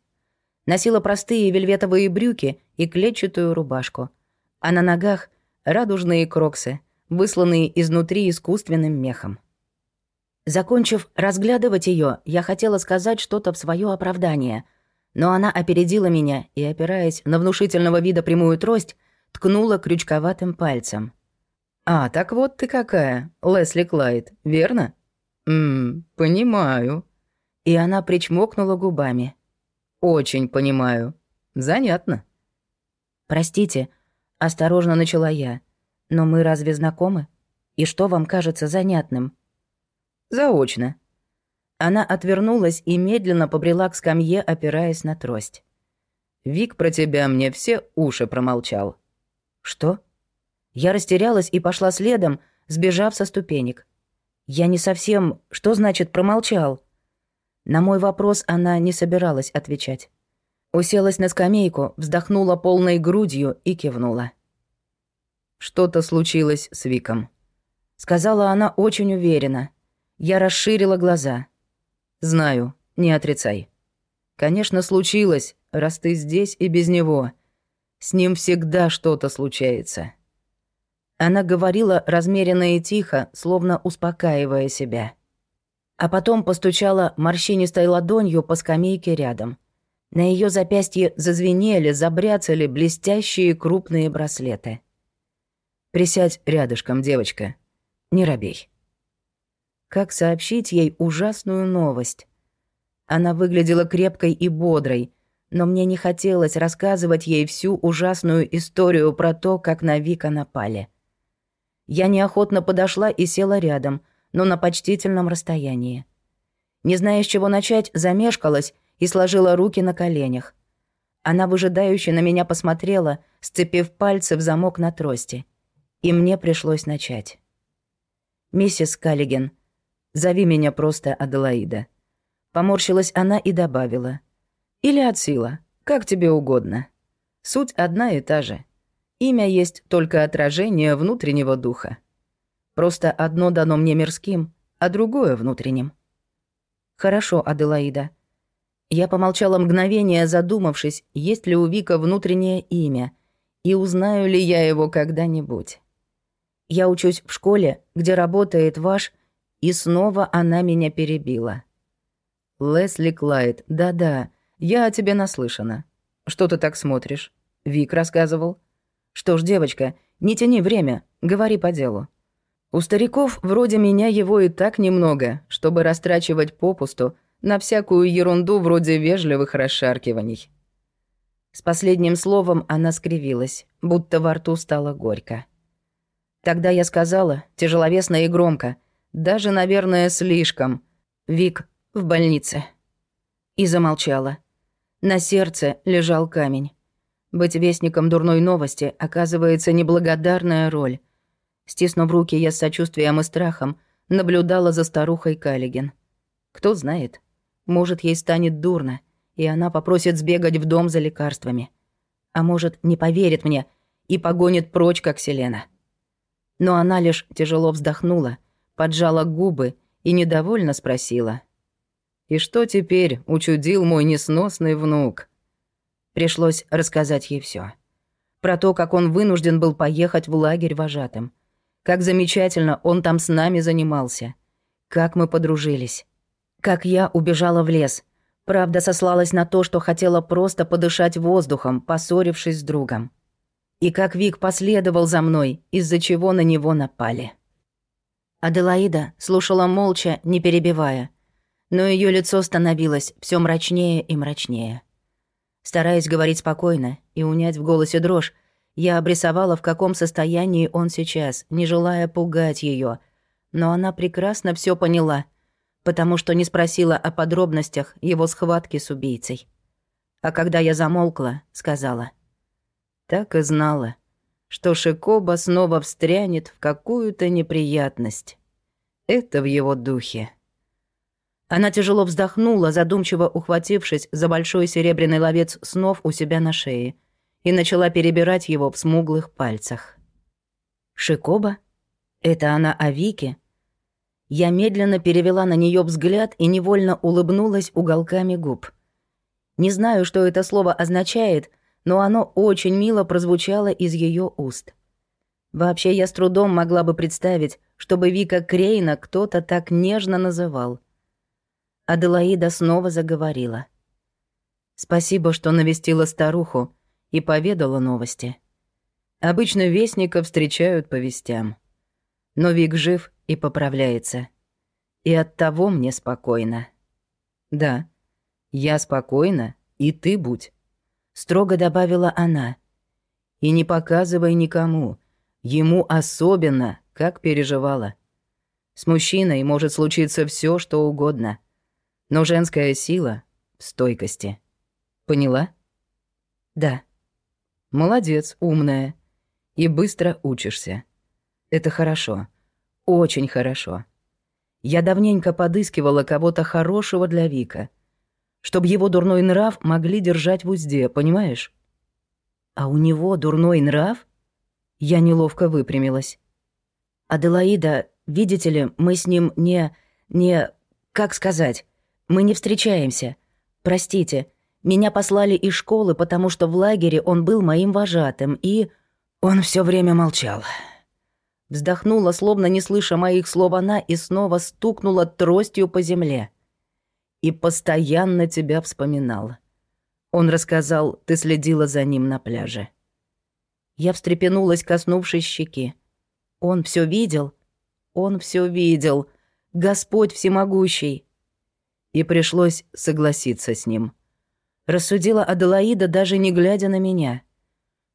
Носила простые вельветовые брюки и клетчатую рубашку. А на ногах — радужные кроксы, высланные изнутри искусственным мехом. Закончив разглядывать ее, я хотела сказать что-то в свое оправдание, но она опередила меня и, опираясь на внушительного вида прямую трость, ткнула крючковатым пальцем. «А, так вот ты какая, Лесли Клайд, верно?» «Ммм, понимаю». И она причмокнула губами. «Очень понимаю. Занятно». «Простите, Осторожно начала я. «Но мы разве знакомы? И что вам кажется занятным?» «Заочно». Она отвернулась и медленно побрела к скамье, опираясь на трость. «Вик про тебя мне все уши промолчал». «Что?» Я растерялась и пошла следом, сбежав со ступенек. Я не совсем... Что значит «промолчал»? На мой вопрос она не собиралась отвечать. Уселась на скамейку, вздохнула полной грудью и кивнула. «Что-то случилось с Виком», — сказала она очень уверенно. Я расширила глаза. «Знаю, не отрицай. Конечно, случилось, раз ты здесь и без него. С ним всегда что-то случается». Она говорила размеренно и тихо, словно успокаивая себя. А потом постучала морщинистой ладонью по скамейке рядом. На ее запястье зазвенели, забряцали блестящие крупные браслеты. «Присядь рядышком, девочка. Не робей». Как сообщить ей ужасную новость? Она выглядела крепкой и бодрой, но мне не хотелось рассказывать ей всю ужасную историю про то, как на Вика напали. Я неохотно подошла и села рядом, но на почтительном расстоянии. Не зная, с чего начать, замешкалась и сложила руки на коленях. Она выжидающе на меня посмотрела, сцепив пальцы в замок на трости. И мне пришлось начать. «Миссис Каллиген, зови меня просто Аделаида». Поморщилась она и добавила. «Или Ацила, как тебе угодно. Суть одна и та же. Имя есть только отражение внутреннего духа. Просто одно дано мне мирским, а другое внутренним. Хорошо, Аделаида. Я помолчала мгновение, задумавшись, есть ли у Вика внутреннее имя, и узнаю ли я его когда-нибудь. Я учусь в школе, где работает ваш, и снова она меня перебила. Лесли Клайд, да-да, я о тебе наслышана. Что ты так смотришь? Вик рассказывал. Что ж, девочка, не тяни время, говори по делу. У стариков вроде меня его и так немного, чтобы растрачивать попусту на всякую ерунду вроде вежливых расшаркиваний. С последним словом она скривилась, будто во рту стало горько. Тогда я сказала, тяжеловесно и громко, даже, наверное, слишком, «Вик, в больнице». И замолчала. На сердце лежал камень. Быть вестником дурной новости оказывается неблагодарная роль. Стиснув руки, я с сочувствием и страхом наблюдала за старухой Каллиген. Кто знает, может, ей станет дурно, и она попросит сбегать в дом за лекарствами. А может, не поверит мне и погонит прочь, как Селена. Но она лишь тяжело вздохнула, поджала губы и недовольно спросила. «И что теперь учудил мой несносный внук?» Пришлось рассказать ей все. Про то, как он вынужден был поехать в лагерь вожатым. Как замечательно он там с нами занимался. Как мы подружились. Как я убежала в лес. Правда, сослалась на то, что хотела просто подышать воздухом, поссорившись с другом. И как Вик последовал за мной, из-за чего на него напали. Аделаида слушала молча, не перебивая. Но ее лицо становилось все мрачнее и мрачнее. Стараясь говорить спокойно и унять в голосе дрожь, я обрисовала, в каком состоянии он сейчас, не желая пугать ее, но она прекрасно все поняла, потому что не спросила о подробностях его схватки с убийцей. А когда я замолкла, сказала. Так и знала, что Шикоба снова встрянет в какую-то неприятность. Это в его духе. Она тяжело вздохнула, задумчиво ухватившись за большой серебряный ловец снов у себя на шее, и начала перебирать его в смуглых пальцах. «Шикоба? Это она о Вике?» Я медленно перевела на нее взгляд и невольно улыбнулась уголками губ. Не знаю, что это слово означает, но оно очень мило прозвучало из ее уст. Вообще, я с трудом могла бы представить, чтобы Вика Крейна кто-то так нежно называл — Аделаида снова заговорила. «Спасибо, что навестила старуху и поведала новости. Обычно вестника встречают по вестям. Но Вик жив и поправляется. И от того мне спокойно. Да, я спокойна, и ты будь», — строго добавила она. И не показывай никому. Ему особенно, как переживала. С мужчиной может случиться все, что угодно. Но женская сила в стойкости. Поняла? Да. Молодец, умная. И быстро учишься. Это хорошо. Очень хорошо. Я давненько подыскивала кого-то хорошего для Вика. Чтобы его дурной нрав могли держать в узде, понимаешь? А у него дурной нрав? Я неловко выпрямилась. Аделаида, видите ли, мы с ним не... не... как сказать? Мы не встречаемся. Простите, меня послали из школы, потому что в лагере он был моим вожатым, и... Он все время молчал. Вздохнула, словно не слыша моих слов она, и снова стукнула тростью по земле. И постоянно тебя вспоминал. Он рассказал, ты следила за ним на пляже. Я встрепенулась, коснувшись щеки. Он все видел? Он все видел. Господь всемогущий. И пришлось согласиться с ним. Рассудила Аделаида, даже не глядя на меня.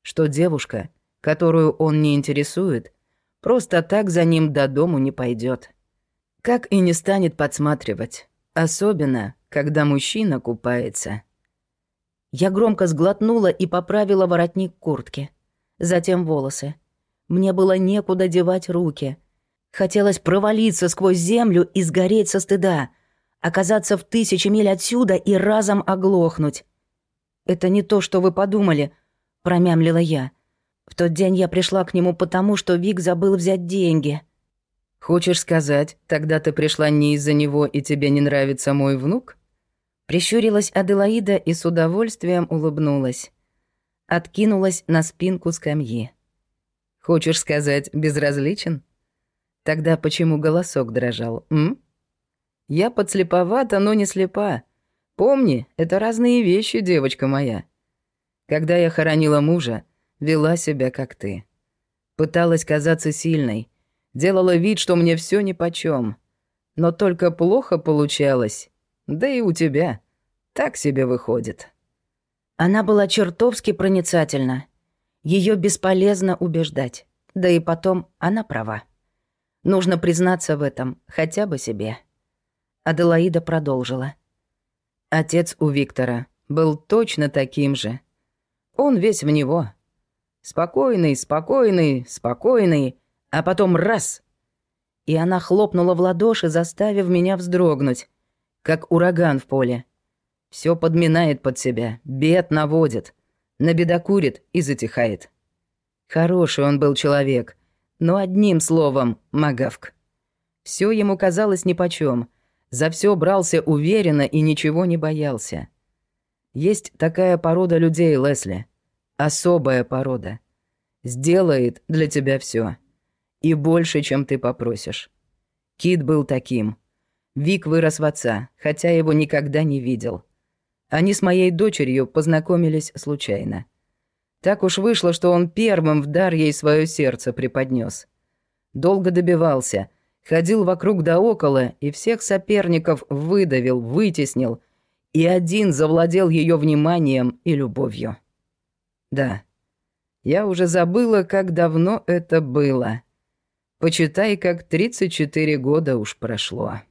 Что девушка, которую он не интересует, просто так за ним до дому не пойдет. Как и не станет подсматривать. Особенно, когда мужчина купается. Я громко сглотнула и поправила воротник куртки. Затем волосы. Мне было некуда девать руки. Хотелось провалиться сквозь землю и сгореть со стыда, оказаться в тысячи миль отсюда и разом оглохнуть. «Это не то, что вы подумали», — промямлила я. «В тот день я пришла к нему потому, что Вик забыл взять деньги». «Хочешь сказать, тогда ты пришла не из-за него, и тебе не нравится мой внук?» Прищурилась Аделаида и с удовольствием улыбнулась. Откинулась на спинку скамьи. «Хочешь сказать, безразличен? Тогда почему голосок дрожал, м? Я подслеповата, но не слепа. Помни, это разные вещи, девочка моя. Когда я хоронила мужа, вела себя как ты. Пыталась казаться сильной, делала вид, что мне все нипочём. Но только плохо получалось, да и у тебя. Так себе выходит. Она была чертовски проницательна. Ее бесполезно убеждать. Да и потом она права. Нужно признаться в этом хотя бы себе. Аделаида продолжила. Отец у Виктора был точно таким же. Он весь в него. Спокойный, спокойный, спокойный, а потом раз. И она хлопнула в ладоши, заставив меня вздрогнуть как ураган в поле. Все подминает под себя, бед наводит, набедокурит и затихает. Хороший он был человек, но одним словом — магавк. Все ему казалось нипочём, за все брался уверенно и ничего не боялся. Есть такая порода людей, Лесли. Особая порода. Сделает для тебя все И больше, чем ты попросишь. Кит был таким — Вик вырос в отца, хотя его никогда не видел. Они с моей дочерью познакомились случайно. Так уж вышло, что он первым в дар ей свое сердце преподнес. Долго добивался, ходил вокруг да около и всех соперников выдавил, вытеснил, и один завладел ее вниманием и любовью. Да, я уже забыла, как давно это было. Почитай, как 34 года уж прошло.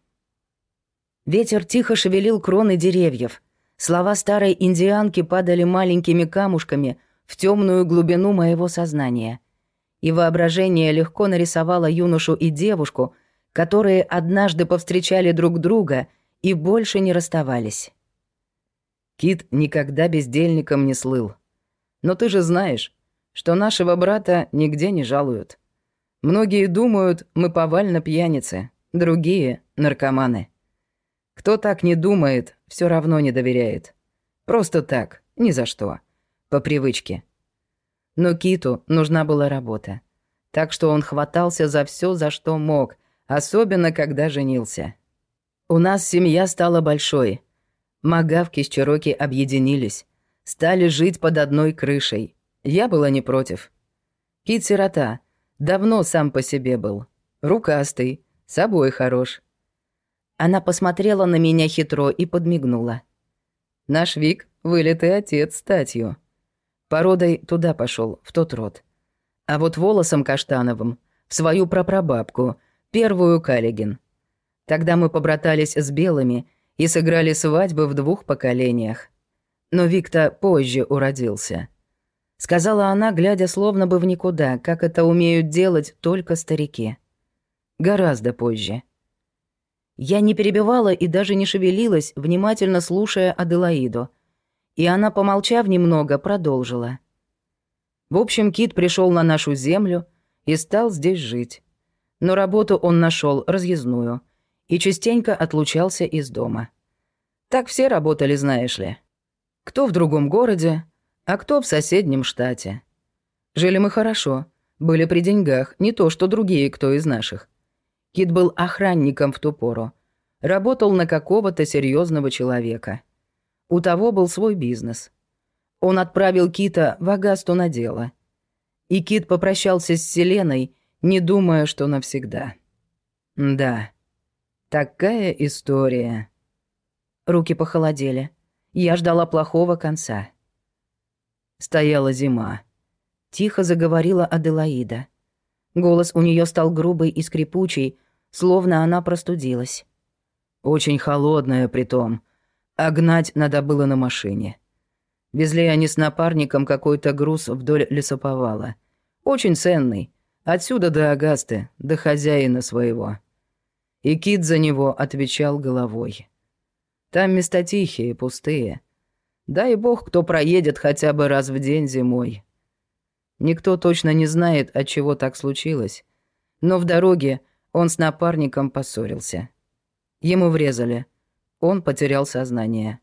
Ветер тихо шевелил кроны деревьев. Слова старой индианки падали маленькими камушками в темную глубину моего сознания. И воображение легко нарисовало юношу и девушку, которые однажды повстречали друг друга и больше не расставались. Кит никогда бездельником не слыл. Но ты же знаешь, что нашего брата нигде не жалуют. Многие думают, мы повально пьяницы, другие — наркоманы. Кто так не думает, все равно не доверяет. Просто так, ни за что. По привычке. Но Киту нужна была работа. Так что он хватался за все, за что мог, особенно когда женился. У нас семья стала большой. Магавки с Чироки объединились. Стали жить под одной крышей. Я была не против. Кит сирота. Давно сам по себе был. Рукастый, собой хорош. Она посмотрела на меня хитро и подмигнула. «Наш Вик — вылитый отец статью. Породой туда пошел, в тот род. А вот волосом каштановым — в свою прапрабабку, первую Каллигин. Тогда мы побратались с белыми и сыграли свадьбы в двух поколениях. Но Викта позже уродился. Сказала она, глядя словно бы в никуда, как это умеют делать только старики. Гораздо позже. Я не перебивала и даже не шевелилась, внимательно слушая Аделаиду. И она, помолчав немного, продолжила. В общем, Кит пришел на нашу землю и стал здесь жить. Но работу он нашел разъездную и частенько отлучался из дома. Так все работали, знаешь ли. Кто в другом городе, а кто в соседнем штате. Жили мы хорошо, были при деньгах, не то что другие, кто из наших. Кит был охранником в ту пору. Работал на какого-то серьезного человека. У того был свой бизнес. Он отправил Кита в Агасту на дело. И Кит попрощался с Селеной, не думая, что навсегда. Да, такая история. Руки похолодели. Я ждала плохого конца. Стояла зима. Тихо заговорила Аделаида. Голос у нее стал грубый и скрипучий, словно она простудилась. Очень холодная притом, а гнать надо было на машине. Везли они с напарником какой-то груз вдоль лесоповала. Очень ценный. Отсюда до Агасты, до хозяина своего. И Кит за него отвечал головой. Там места тихие, пустые. Дай бог, кто проедет хотя бы раз в день зимой. Никто точно не знает, от чего так случилось. Но в дороге он с напарником поссорился. Ему врезали. Он потерял сознание.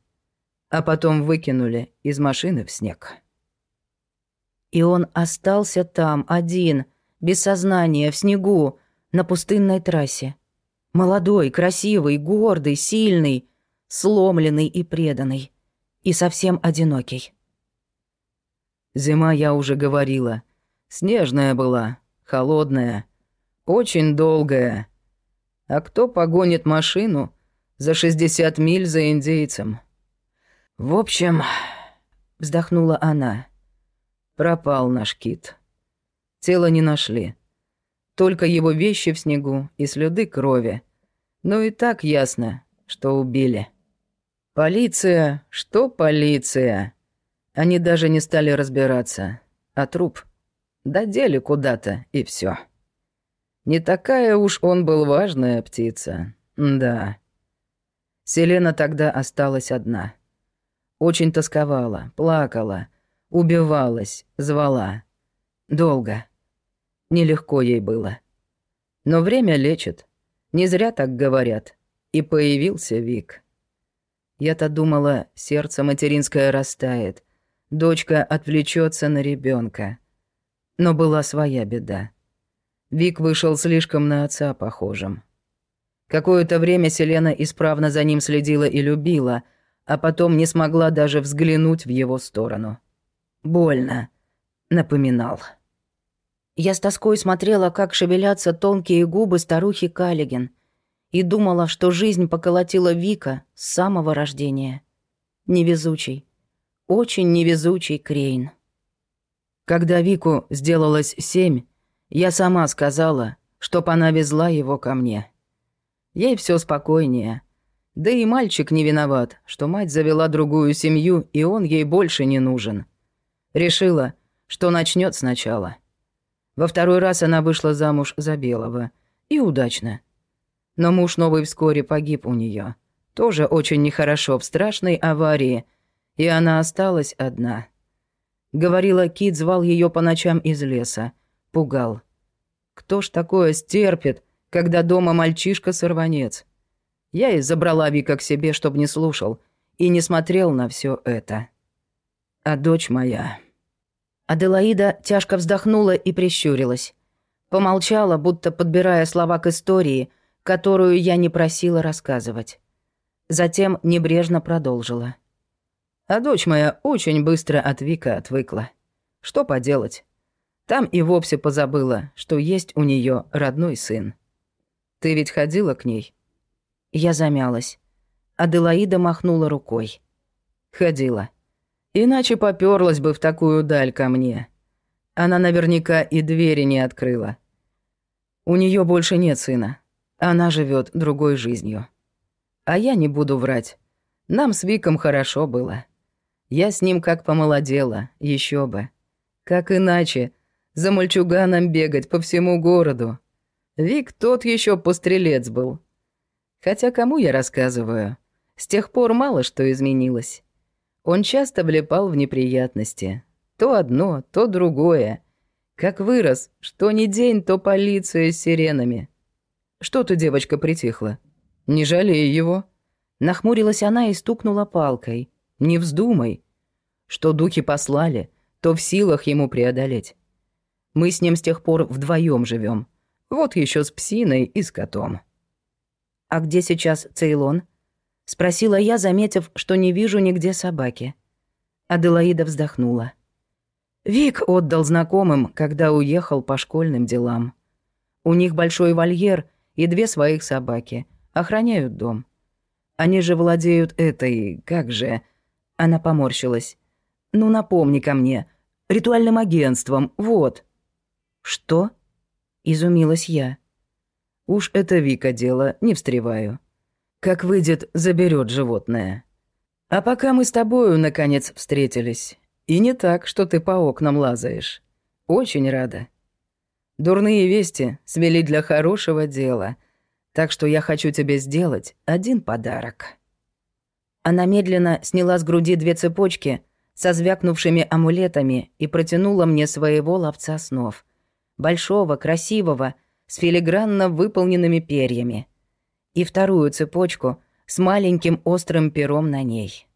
А потом выкинули из машины в снег. И он остался там, один, без сознания, в снегу, на пустынной трассе. Молодой, красивый, гордый, сильный, сломленный и преданный. И совсем одинокий. Зима, я уже говорила. Снежная была, холодная. Очень долгая. А кто погонит машину за 60 миль за индейцем? В общем, вздохнула она. Пропал наш кит. Тело не нашли. Только его вещи в снегу и следы крови. Но и так ясно, что убили. Полиция, что полиция? Они даже не стали разбираться. А труп додели куда-то, и все. Не такая уж он был важная птица. Да. Селена тогда осталась одна. Очень тосковала, плакала, убивалась, звала. Долго. Нелегко ей было. Но время лечит. Не зря так говорят. И появился Вик. Я-то думала, сердце материнское растает. Дочка отвлечется на ребенка. Но была своя беда. Вик вышел слишком на отца похожим. Какое-то время Селена исправно за ним следила и любила, а потом не смогла даже взглянуть в его сторону. «Больно», — напоминал. Я с тоской смотрела, как шевелятся тонкие губы старухи Каллиген, и думала, что жизнь поколотила Вика с самого рождения. Невезучий, очень невезучий Крейн. Когда Вику сделалось семь, я сама сказала, чтоб она везла его ко мне. Ей все спокойнее. Да и мальчик не виноват, что мать завела другую семью, и он ей больше не нужен. Решила, что начнет сначала. Во второй раз она вышла замуж за Белого. И удачно. Но муж новый вскоре погиб у нее. Тоже очень нехорошо в страшной аварии. И она осталась одна. Говорила, Кит звал ее по ночам из леса пугал. Кто ж такое стерпит, когда дома мальчишка-сорванец? Я и забрала Вика к себе, чтоб не слушал, и не смотрел на все это. А дочь моя... Аделаида тяжко вздохнула и прищурилась. Помолчала, будто подбирая слова к истории, которую я не просила рассказывать. Затем небрежно продолжила. А дочь моя очень быстро от Вика отвыкла. Что поделать? Там и вовсе позабыла, что есть у нее родной сын. Ты ведь ходила к ней?» Я замялась. Аделаида махнула рукой. «Ходила. Иначе попёрлась бы в такую даль ко мне. Она наверняка и двери не открыла. У неё больше нет сына. Она живёт другой жизнью. А я не буду врать. Нам с Виком хорошо было. Я с ним как помолодела, ещё бы. Как иначе? За мальчуганом бегать по всему городу. Вик тот ещё пострелец был. Хотя кому я рассказываю? С тех пор мало что изменилось. Он часто влипал в неприятности. То одно, то другое. Как вырос, что ни день, то полиция с сиренами. Что ты, девочка, притихла? Не жалею его. Нахмурилась она и стукнула палкой. Не вздумай. Что духи послали, то в силах ему преодолеть. Мы с ним с тех пор вдвоем живем. Вот еще с псиной и с котом. «А где сейчас Цейлон?» — спросила я, заметив, что не вижу нигде собаки. Аделаида вздохнула. Вик отдал знакомым, когда уехал по школьным делам. У них большой вольер и две своих собаки. Охраняют дом. Они же владеют этой... как же... Она поморщилась. «Ну, напомни ко мне. Ритуальным агентством, вот». «Что?» — изумилась я. Уж это Вика дело, не встреваю. Как выйдет, заберет животное. А пока мы с тобою, наконец, встретились. И не так, что ты по окнам лазаешь. Очень рада. Дурные вести свели для хорошего дела. Так что я хочу тебе сделать один подарок». Она медленно сняла с груди две цепочки со звякнувшими амулетами и протянула мне своего ловца снов. Большого, красивого, с филигранно выполненными перьями. И вторую цепочку с маленьким острым пером на ней.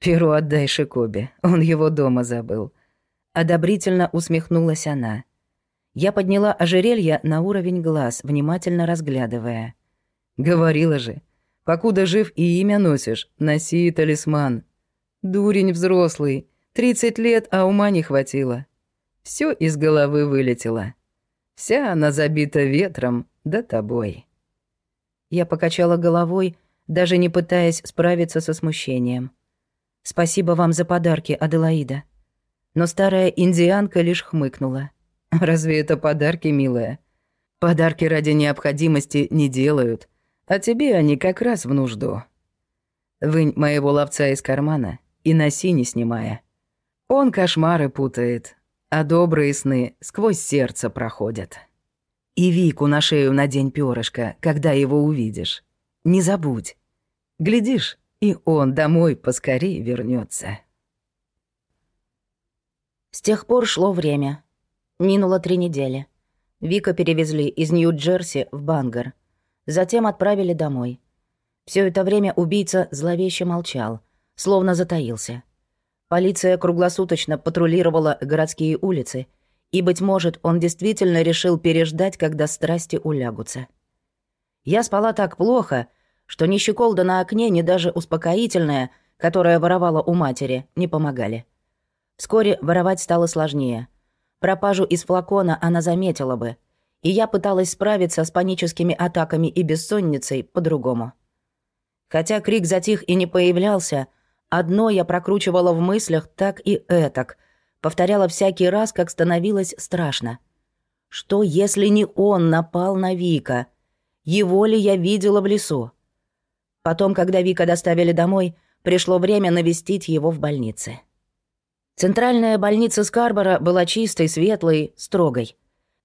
«Перо отдай Шикобе, он его дома забыл». Одобрительно усмехнулась она. Я подняла ожерелье на уровень глаз, внимательно разглядывая. «Говорила же, покуда жив и имя носишь, носи талисман. Дурень взрослый, тридцать лет, а ума не хватило. Все из головы вылетело». Вся она забита ветром, да тобой». Я покачала головой, даже не пытаясь справиться со смущением. «Спасибо вам за подарки, Аделаида». Но старая индианка лишь хмыкнула. «Разве это подарки, милая? Подарки ради необходимости не делают, а тебе они как раз в нужду. Вынь моего ловца из кармана и носи, не снимая. Он кошмары путает, а добрые сны сквозь сердце проходят. И Вику на шею надень перышко, когда его увидишь. Не забудь. Глядишь, и он домой поскорее вернется. С тех пор шло время. Минуло три недели. Вика перевезли из Нью-Джерси в Бангар. Затем отправили домой. Все это время убийца зловеще молчал, словно затаился — Полиция круглосуточно патрулировала городские улицы, и, быть может, он действительно решил переждать, когда страсти улягутся. Я спала так плохо, что ни щеколда на окне, ни даже успокоительное, которое воровала у матери, не помогали. Вскоре воровать стало сложнее. Пропажу из флакона она заметила бы, и я пыталась справиться с паническими атаками и бессонницей по-другому. Хотя крик затих и не появлялся, Одно я прокручивала в мыслях так и этак, повторяла всякий раз, как становилось страшно. Что, если не он напал на Вика? Его ли я видела в лесу? Потом, когда Вика доставили домой, пришло время навестить его в больнице. Центральная больница Скарбора была чистой, светлой, строгой.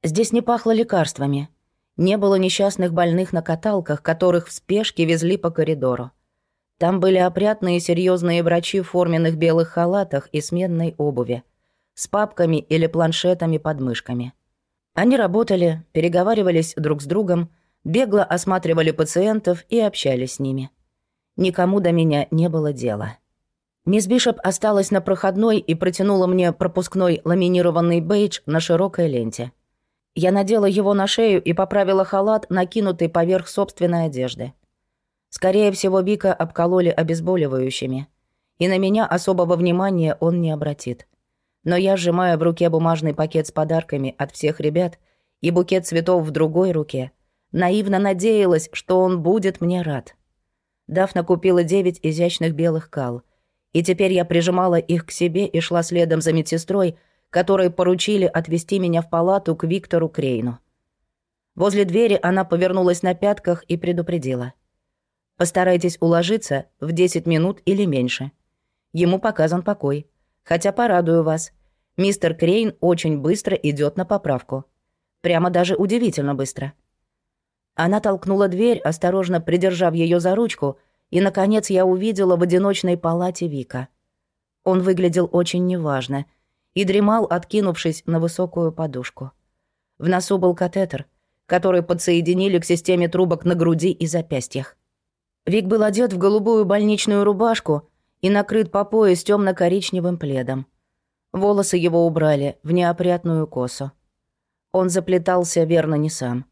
Здесь не пахло лекарствами. Не было несчастных больных на каталках, которых в спешке везли по коридору. Там были опрятные серьезные врачи в форменных белых халатах и сменной обуви, с папками или планшетами под мышками. Они работали, переговаривались друг с другом, бегло осматривали пациентов и общались с ними. Никому до меня не было дела. Мисс Бишоп осталась на проходной и протянула мне пропускной ламинированный бейдж на широкой ленте. Я надела его на шею и поправила халат, накинутый поверх собственной одежды. Скорее всего, Бика обкололи обезболивающими. И на меня особого внимания он не обратит. Но я сжимаю в руке бумажный пакет с подарками от всех ребят и букет цветов в другой руке. Наивно надеялась, что он будет мне рад. Дафна купила девять изящных белых кал. И теперь я прижимала их к себе и шла следом за медсестрой, которой поручили отвезти меня в палату к Виктору Крейну. Возле двери она повернулась на пятках и предупредила. «Постарайтесь уложиться в 10 минут или меньше. Ему показан покой. Хотя порадую вас. Мистер Крейн очень быстро идет на поправку. Прямо даже удивительно быстро». Она толкнула дверь, осторожно придержав ее за ручку, и, наконец, я увидела в одиночной палате Вика. Он выглядел очень неважно и дремал, откинувшись на высокую подушку. В носу был катетер, который подсоединили к системе трубок на груди и запястьях. Вик был одет в голубую больничную рубашку и накрыт по пояс темно коричневым пледом. Волосы его убрали в неопрятную косу. Он заплетался верно не сам.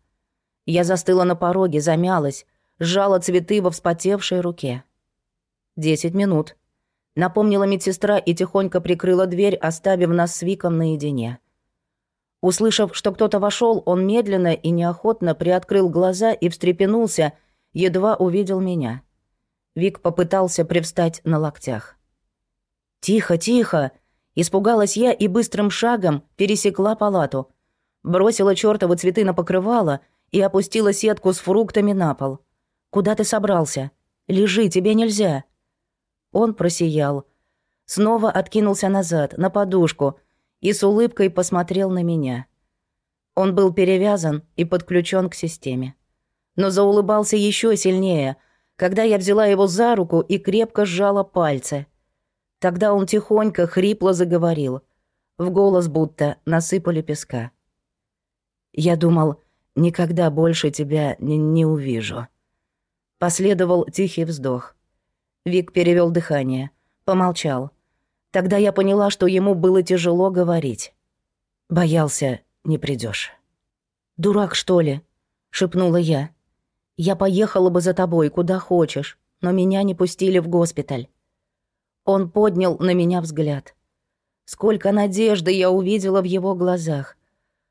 Я застыла на пороге, замялась, сжала цветы во вспотевшей руке. «Десять минут», — напомнила медсестра и тихонько прикрыла дверь, оставив нас с Виком наедине. Услышав, что кто-то вошел, он медленно и неохотно приоткрыл глаза и встрепенулся, едва увидел меня. Вик попытался привстать на локтях. «Тихо, тихо!» Испугалась я и быстрым шагом пересекла палату. Бросила чёртовы цветы на покрывало и опустила сетку с фруктами на пол. Куда ты собрался? Лежи, тебе нельзя». Он просиял. Снова откинулся назад, на подушку, и с улыбкой посмотрел на меня. Он был перевязан и подключен к системе. Но заулыбался еще сильнее, когда я взяла его за руку и крепко сжала пальцы. Тогда он тихонько, хрипло заговорил. В голос будто насыпали песка. «Я думал, никогда больше тебя не, не увижу». Последовал тихий вздох. Вик перевел дыхание, помолчал. Тогда я поняла, что ему было тяжело говорить. Боялся, не придешь. «Дурак, что ли?» — шепнула я. «Я поехала бы за тобой, куда хочешь, но меня не пустили в госпиталь». Он поднял на меня взгляд. Сколько надежды я увидела в его глазах.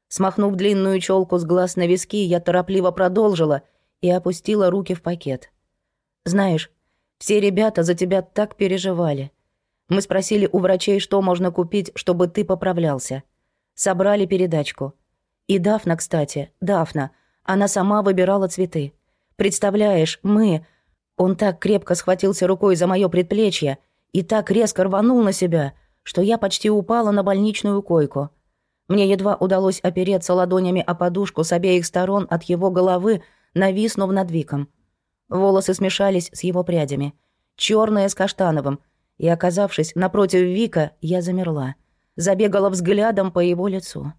Смахнув длинную челку с глаз на виски, я торопливо продолжила — и опустила руки в пакет. «Знаешь, все ребята за тебя так переживали. Мы спросили у врачей, что можно купить, чтобы ты поправлялся. Собрали передачку. И Дафна, кстати, Дафна, она сама выбирала цветы. Представляешь, мы...» Он так крепко схватился рукой за моё предплечье и так резко рванул на себя, что я почти упала на больничную койку. Мне едва удалось опереться ладонями о подушку с обеих сторон от его головы, нависнув над Виком. Волосы смешались с его прядями, черные с каштановым, и, оказавшись напротив Вика, я замерла, забегала взглядом по его лицу.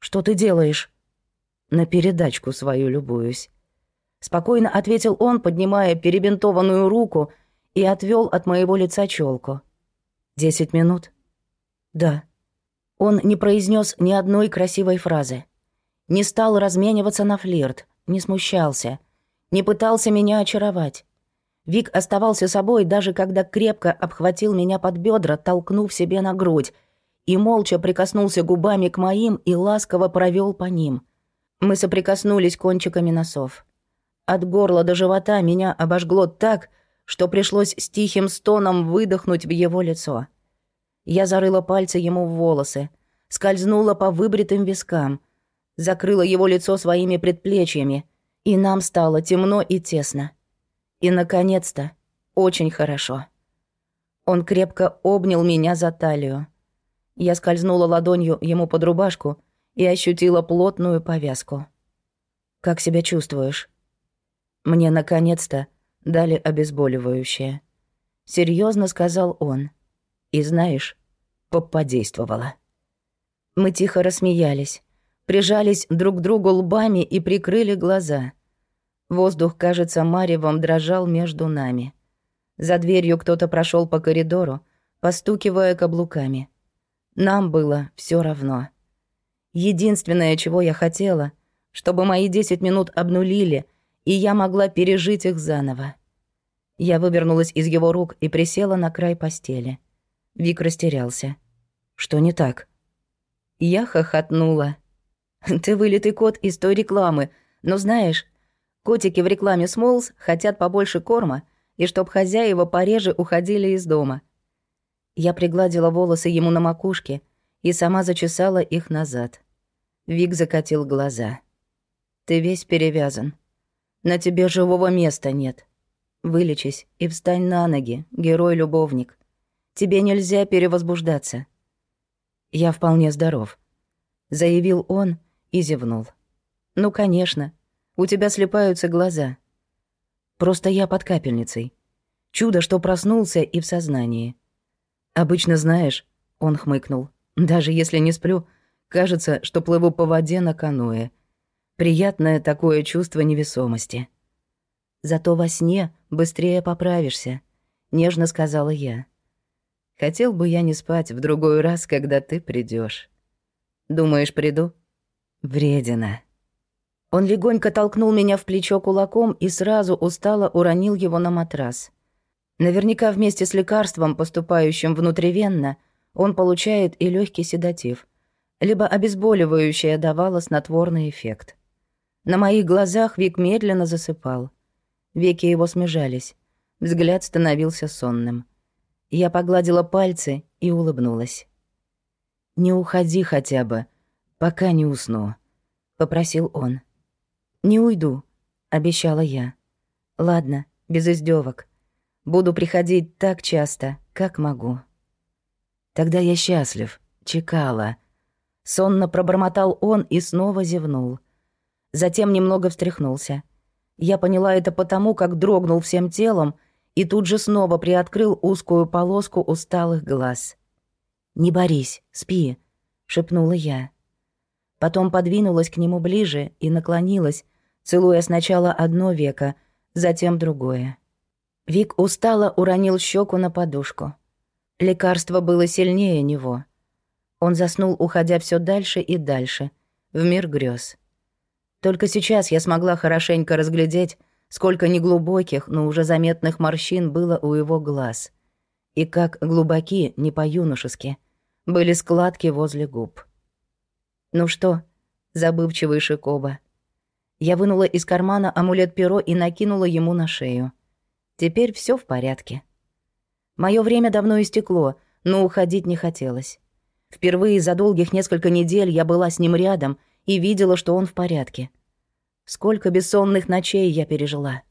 «Что ты делаешь?» «На передачку свою любуюсь». Спокойно ответил он, поднимая перебинтованную руку и отвел от моего лица челку. «Десять минут?» «Да». Он не произнес ни одной красивой фразы. Не стал размениваться на флирт, не смущался, не пытался меня очаровать. Вик оставался собой, даже когда крепко обхватил меня под бедра, толкнув себе на грудь, и молча прикоснулся губами к моим и ласково провел по ним. Мы соприкоснулись кончиками носов. От горла до живота меня обожгло так, что пришлось с тихим стоном выдохнуть в его лицо. Я зарыла пальцы ему в волосы, скользнула по выбритым вискам — закрыла его лицо своими предплечьями, и нам стало темно и тесно. И, наконец-то, очень хорошо. Он крепко обнял меня за талию. Я скользнула ладонью ему под рубашку и ощутила плотную повязку. «Как себя чувствуешь?» Мне, наконец-то, дали обезболивающее. Серьезно сказал он. И знаешь, подействовало. Мы тихо рассмеялись прижались друг к другу лбами и прикрыли глаза. Воздух, кажется, маревом дрожал между нами. За дверью кто-то прошел по коридору, постукивая каблуками. Нам было все равно. Единственное, чего я хотела, чтобы мои десять минут обнулили, и я могла пережить их заново. Я вывернулась из его рук и присела на край постели. Вик растерялся. «Что не так?» Я хохотнула. Ты вылитый кот из той рекламы. Но знаешь, котики в рекламе Смолс хотят побольше корма, и чтоб хозяева пореже уходили из дома. Я пригладила волосы ему на макушке и сама зачесала их назад. Вик закатил глаза. «Ты весь перевязан. На тебе живого места нет. Вылечись и встань на ноги, герой-любовник. Тебе нельзя перевозбуждаться». «Я вполне здоров», — заявил он и зевнул. «Ну, конечно. У тебя слепаются глаза. Просто я под капельницей. Чудо, что проснулся и в сознании. Обычно знаешь, он хмыкнул. Даже если не сплю, кажется, что плыву по воде на каное. Приятное такое чувство невесомости. Зато во сне быстрее поправишься, нежно сказала я. Хотел бы я не спать в другой раз, когда ты придешь. Думаешь, приду? Вредина. Он легонько толкнул меня в плечо кулаком и сразу устало уронил его на матрас. Наверняка вместе с лекарством, поступающим внутривенно, он получает и легкий седатив, либо обезболивающее давало снотворный эффект. На моих глазах Вик медленно засыпал. Веки его смежались, взгляд становился сонным. Я погладила пальцы и улыбнулась. «Не уходи хотя бы, пока не усну», — попросил он. «Не уйду», — обещала я. «Ладно, без издевок. Буду приходить так часто, как могу». «Тогда я счастлив, чекала». Сонно пробормотал он и снова зевнул. Затем немного встряхнулся. Я поняла это потому, как дрогнул всем телом и тут же снова приоткрыл узкую полоску усталых глаз. «Не борись, спи», — шепнула я. Потом подвинулась к нему ближе и наклонилась, целуя сначала одно веко, затем другое. Вик устало уронил щеку на подушку. Лекарство было сильнее него. Он заснул, уходя все дальше и дальше, в мир грез. Только сейчас я смогла хорошенько разглядеть, сколько неглубоких, но уже заметных морщин было у его глаз. И как глубоки, не по-юношески, были складки возле губ. «Ну что?» — забывчивый Шикоба. Я вынула из кармана амулет-перо и накинула ему на шею. Теперь все в порядке. Мое время давно истекло, но уходить не хотелось. Впервые за долгих несколько недель я была с ним рядом и видела, что он в порядке. Сколько бессонных ночей я пережила.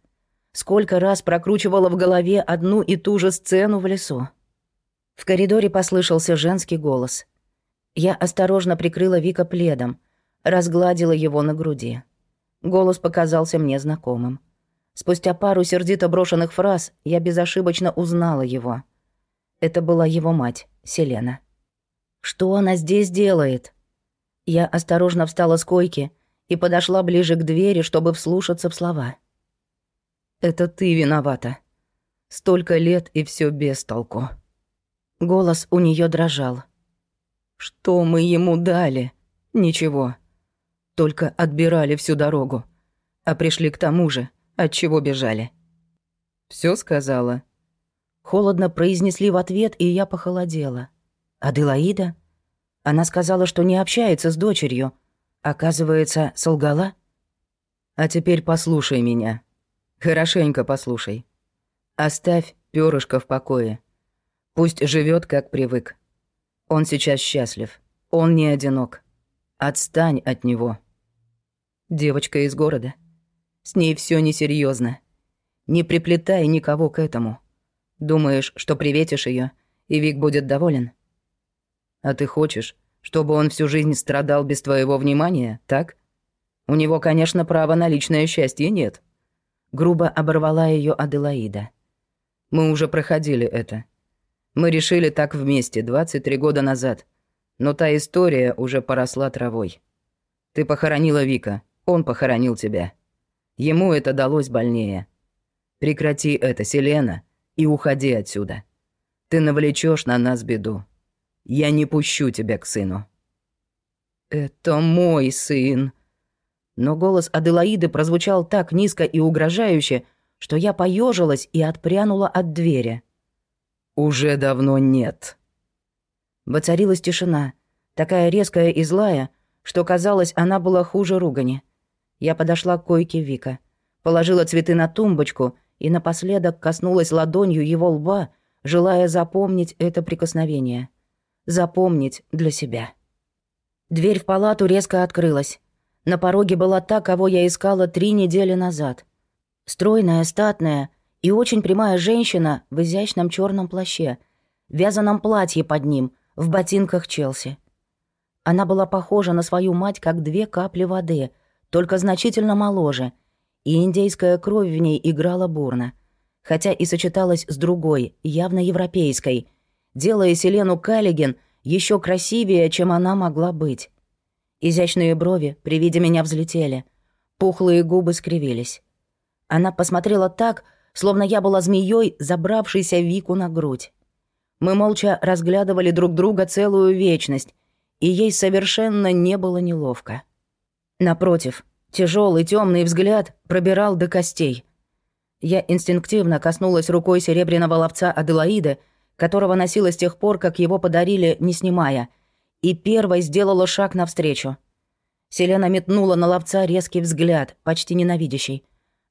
Сколько раз прокручивала в голове одну и ту же сцену в лесу. В коридоре послышался женский голос — я осторожно прикрыла Вика пледом, разгладила его на груди. Голос показался мне знакомым. Спустя пару сердито брошенных фраз я безошибочно узнала его. Это была его мать, Селена. «Что она здесь делает?» Я осторожно встала с койки и подошла ближе к двери, чтобы вслушаться в слова. «Это ты виновата. Столько лет и все без толку». Голос у нее дрожал. Что мы ему дали? Ничего. Только отбирали всю дорогу. А пришли к тому же, от чего бежали. Все сказала. Холодно произнесли в ответ, и я похолодела. Аделаида? Она сказала, что не общается с дочерью. Оказывается, солгала? А теперь послушай меня. Хорошенько послушай. Оставь перышко в покое. Пусть живет, как привык. Он сейчас счастлив. Он не одинок. Отстань от него. Девочка из города. С ней все несерьезно. Не приплетай никого к этому. Думаешь, что приветишь ее, и Вик будет доволен? А ты хочешь, чтобы он всю жизнь страдал без твоего внимания, так? У него, конечно, права на личное счастье нет. Грубо оборвала ее Аделаида. Мы уже проходили это. Мы решили так вместе 23 года назад. Но та история уже поросла травой. Ты похоронила Вика, он похоронил тебя. Ему это далось больнее. Прекрати это, Селена, и уходи отсюда. Ты навлечешь на нас беду. Я не пущу тебя к сыну». «Это мой сын». Но голос Аделаиды прозвучал так низко и угрожающе, что я поежилась и отпрянула от двери. «Уже давно нет». Воцарилась тишина, такая резкая и злая, что казалось, она была хуже ругани. Я подошла к койке Вика, положила цветы на тумбочку и напоследок коснулась ладонью его лба, желая запомнить это прикосновение. Запомнить для себя. Дверь в палату резко открылась. На пороге была та, кого я искала три недели назад. Стройная, статная и очень прямая женщина в изящном черном плаще, вязаном платье под ним, в ботинках Челси. Она была похожа на свою мать, как две капли воды, только значительно моложе, и индейская кровь в ней играла бурно, хотя и сочеталась с другой, явно европейской, делая Селену Каллиген еще красивее, чем она могла быть. Изящные брови при виде меня взлетели, пухлые губы скривились. Она посмотрела так, словно я была змеей, забравшейся Вику на грудь. Мы молча разглядывали друг друга целую вечность, и ей совершенно не было неловко. Напротив, тяжелый темный взгляд пробирал до костей. Я инстинктивно коснулась рукой серебряного ловца Аделаиды, которого носила с тех пор, как его подарили, не снимая, и первой сделала шаг навстречу. Селена метнула на ловца резкий взгляд, почти ненавидящий,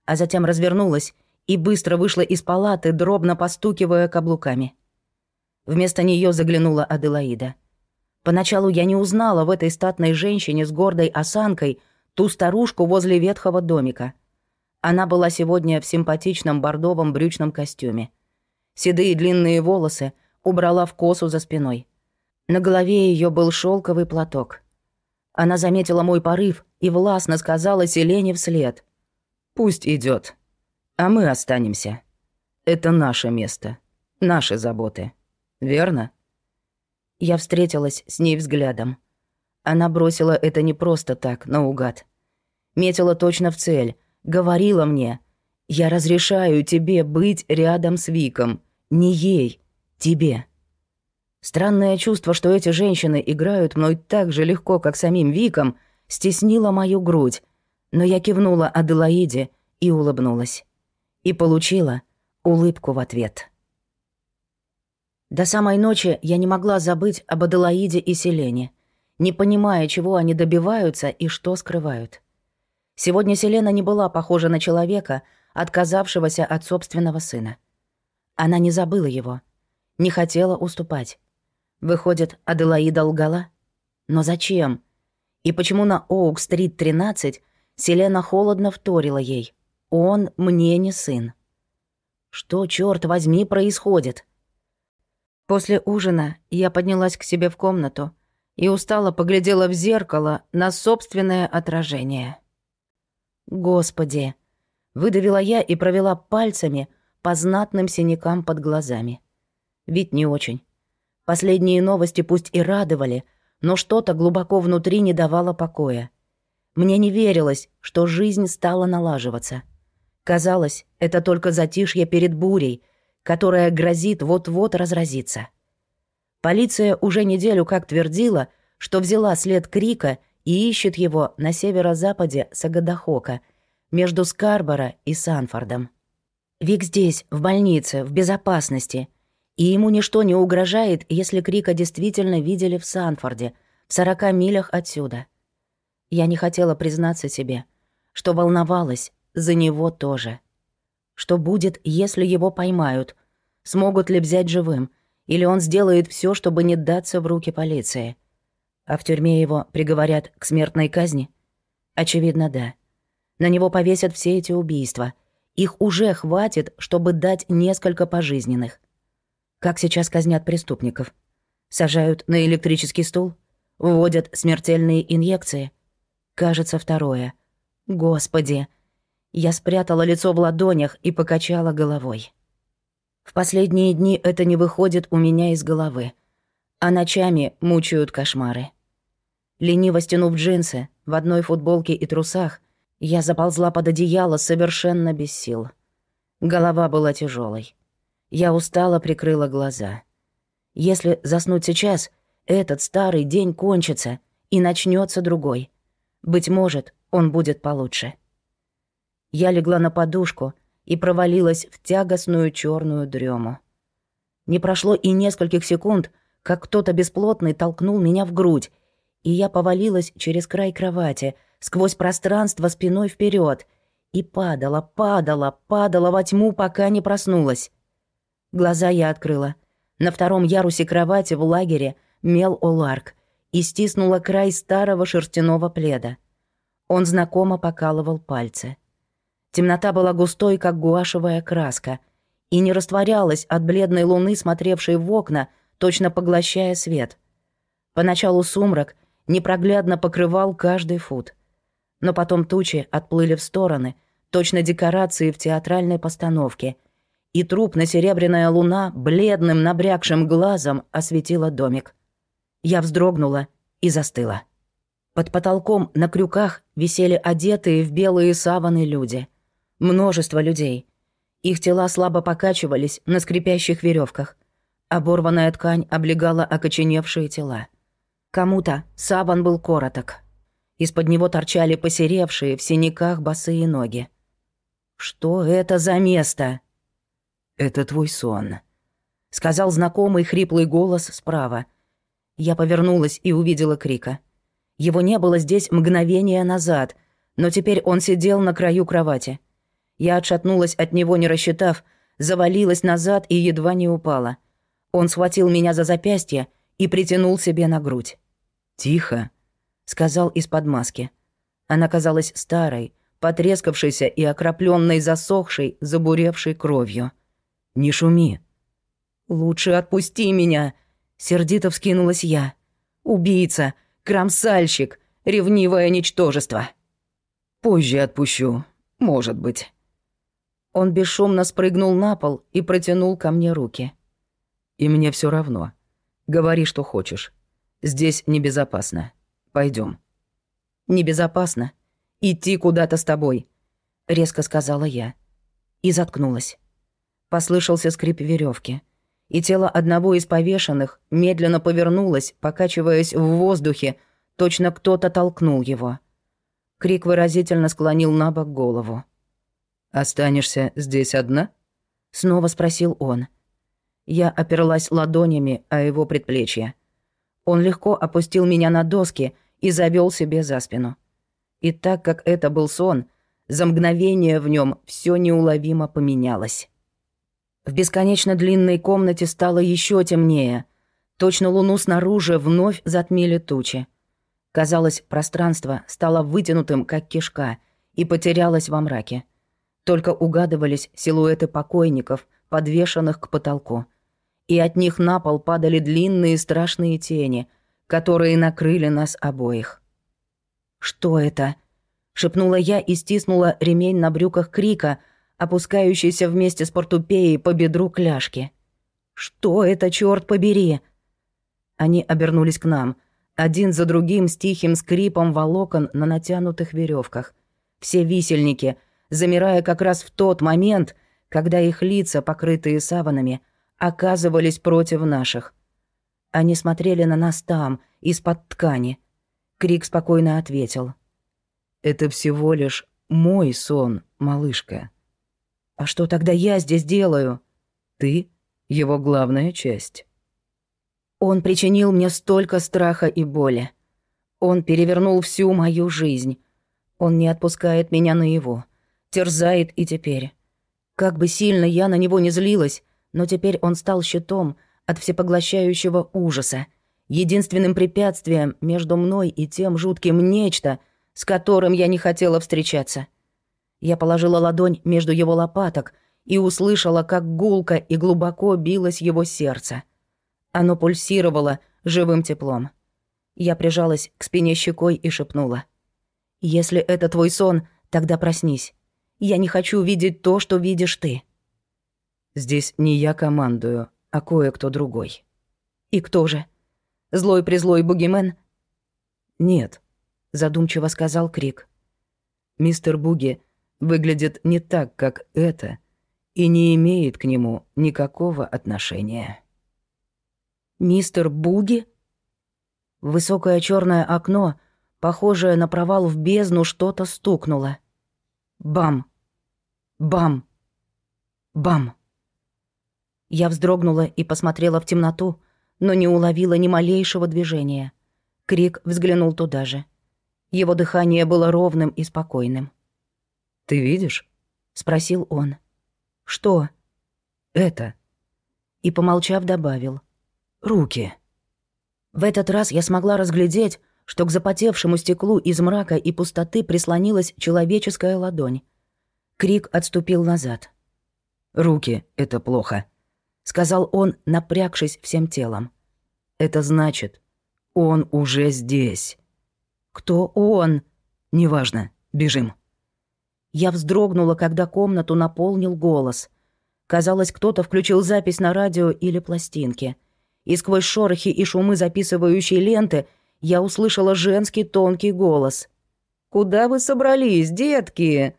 а затем развернулась и быстро вышла из палаты, дробно постукивая каблуками. Вместо нее заглянула Аделаида — Поначалу я не узнала в этой статной женщине с гордой осанкой ту старушку возле ветхого домика. Она была сегодня в симпатичном бордовом брючном костюме. Седые длинные волосы убрала в косу за спиной. На голове ее был шелковый платок. Она заметила мой порыв и властно сказала Селене вслед. «Пусть идет, а мы останемся. Это наше место, наши заботы. Верно?» Я встретилась с ней взглядом. Она бросила это не просто так, наугад. Метила точно в цель, говорила мне, «Я разрешаю тебе быть рядом с Виком, не ей, тебе». Странное чувство, что эти женщины играют мной так же легко, как самим Виком, стеснило мою грудь, но я кивнула Аделаиде и улыбнулась. И получила улыбку в ответ. До самой ночи я не могла забыть об Аделаиде и Селене, не понимая, чего они добиваются и что скрывают. Сегодня Селена не была похожа на человека, отказавшегося от собственного сына. Она не забыла его, не хотела уступать. Выходит, Аделаида лгала? Но зачем? И почему на Оук-стрит 13 Селена холодно вторила ей? Он мне не сын. Что, черт возьми, происходит? После ужина я поднялась к себе в комнату и устало поглядела в зеркало на собственное отражение. «Господи!» — выдавила я и провела пальцами по знатным синякам под глазами. Вид не очень. Последние новости пусть и радовали, но что-то глубоко внутри не давало покоя. Мне не верилось, что жизнь стала налаживаться. Казалось, это только затишье перед бурей — которая грозит вот-вот разразиться. Полиция уже неделю как твердила, что взяла след Крика и ищет его на северо-западе Сагадахока, между Скарборо и Санфордом. Вик здесь, в больнице, в безопасности, и ему ничто не угрожает, если Крика действительно видели в Санфорде, в сорока милях отсюда. Я не хотела признаться себе, что волновалась за него тоже. Что будет, если его поймают? Смогут ли взять живым? Или он сделает все, чтобы не даться в руки полиции? А в тюрьме его приговорят к смертной казни? Очевидно, да. На него повесят все эти убийства. Их уже хватит, чтобы дать несколько пожизненных. Как сейчас казнят преступников? Сажают на электрический стул? Вводят смертельные инъекции? Кажется, второе. Господи, я спрятала лицо в ладонях и покачала головой. В последние дни это не выходит у меня из головы, а ночами мучают кошмары. Лениво стянув джинсы, в одной футболке и трусах, я заползла под одеяло совершенно без сил. Голова была тяжелой. Я устало прикрыла глаза. Если заснуть сейчас, этот старый день кончится, и начнется другой. Быть может, он будет получше. Я легла на подушку и провалилась в тягостную черную дрему. Не прошло и нескольких секунд, как кто-то бесплотный толкнул меня в грудь, и я повалилась через край кровати, сквозь пространство спиной вперед, и падала, падала, падала во тьму, пока не проснулась. Глаза я открыла. На втором ярусе кровати в лагере мел Оларк и стиснула край старого шерстяного пледа. Он знакомо покалывал пальцы. Темнота была густой, как гуашевая краска, и не растворялась от бледной луны, смотревшей в окна, точно поглощая свет. Поначалу сумрак непроглядно покрывал каждый фут. Но потом тучи отплыли в стороны, точно декорации в театральной постановке, и трупно-серебряная луна бледным набрякшим глазом осветила домик. Я вздрогнула и застыла. Под потолком на крюках висели одетые в белые саваны люди. Множество людей. Их тела слабо покачивались на скрипящих веревках. Оборванная ткань облегала окоченевшие тела. Кому-то саван был короток. Из-под него торчали посеревшие в синяках босые ноги. «Что это за место?» «Это твой сон», — сказал знакомый хриплый голос справа. Я повернулась и увидела Крика. Его не было здесь мгновение назад, но теперь он сидел на краю кровати. Я отшатнулась от него, не рассчитав, завалилась назад и едва не упала. Он схватил меня за запястье и притянул себе на грудь. «Тихо», — сказал из-под маски. Она казалась старой, потрескавшейся и окропленной засохшей, забуревшей кровью. «Не шуми». «Лучше отпусти меня», — сердито вскинулась я. «Убийца, кромсальщик, ревнивое ничтожество». «Позже отпущу, может быть». Он бесшумно спрыгнул на пол и протянул ко мне руки. И мне все равно. Говори, что хочешь. Здесь небезопасно. Пойдем. Небезопасно. Идти куда-то с тобой, резко сказала я. И заткнулась. Послышался скрип веревки, и тело одного из повешенных медленно повернулось, покачиваясь в воздухе, точно кто-то толкнул его. Крик выразительно склонил на бок голову. «Останешься здесь одна?» — снова спросил он. Я оперлась ладонями о его предплечье. Он легко опустил меня на доски и завёл себе за спину. И так как это был сон, за мгновение в нем все неуловимо поменялось. В бесконечно длинной комнате стало еще темнее. Точно луну снаружи вновь затмили тучи. Казалось, пространство стало вытянутым, как кишка, и потерялось во мраке. Только угадывались силуэты покойников, подвешенных к потолку и от них на пол падали длинные страшные тени, которые накрыли нас обоих. «Что это?» — шепнула я и стиснула ремень на брюках крика, опускающийся вместе с портупеей по бедру кляшки. «Что это, черт побери?» Они обернулись к нам, один за другим с тихим скрипом волокон на натянутых веревках. Все висельники, замирая как раз в тот момент, когда их лица, покрытые саванами, — оказывались против наших. Они смотрели на нас там, из-под ткани. Крик спокойно ответил. «Это всего лишь мой сон, малышка». «А что тогда я здесь делаю?» «Ты — его главная часть». Он причинил мне столько страха и боли. Он перевернул всю мою жизнь. Он не отпускает меня на его. Терзает и теперь. Как бы сильно я на него не злилась, но теперь он стал щитом от всепоглощающего ужаса, единственным препятствием между мной и тем жутким нечто, с которым я не хотела встречаться. Я положила ладонь между его лопаток и услышала, как гулко и глубоко билось его сердце. Оно пульсировало живым теплом. Я прижалась к спине щекой и шепнула. «Если это твой сон, тогда проснись. Я не хочу видеть то, что видишь ты». Здесь не я командую, а кое-кто другой. И кто же? Злой-призлой бугимен? Нет, задумчиво сказал Крик. Мистер Буги выглядит не так, как это, и не имеет к нему никакого отношения. Мистер Буги? Высокое черное окно, похожее на провал в бездну, что-то стукнуло. Бам! Бам! Бам! Я вздрогнула и посмотрела в темноту, но не уловила ни малейшего движения. Крик взглянул туда же. Его дыхание было ровным и спокойным. «Ты видишь?» — спросил он. «Что?» «Это». и, помолчав, добавил. «Руки». В этот раз я смогла разглядеть, что к запотевшему стеклу из мрака и пустоты прислонилась человеческая ладонь. Крик отступил назад. «Руки — это плохо», — сказал он, напрягшись всем телом. «Это значит, он уже здесь». «Кто он?» «Неважно, бежим». Я вздрогнула, когда комнату наполнил голос. Казалось, кто-то включил запись на радио или пластинке. И сквозь шорохи и шумы записывающей ленты я услышала женский тонкий голос. «Куда вы собрались, детки?»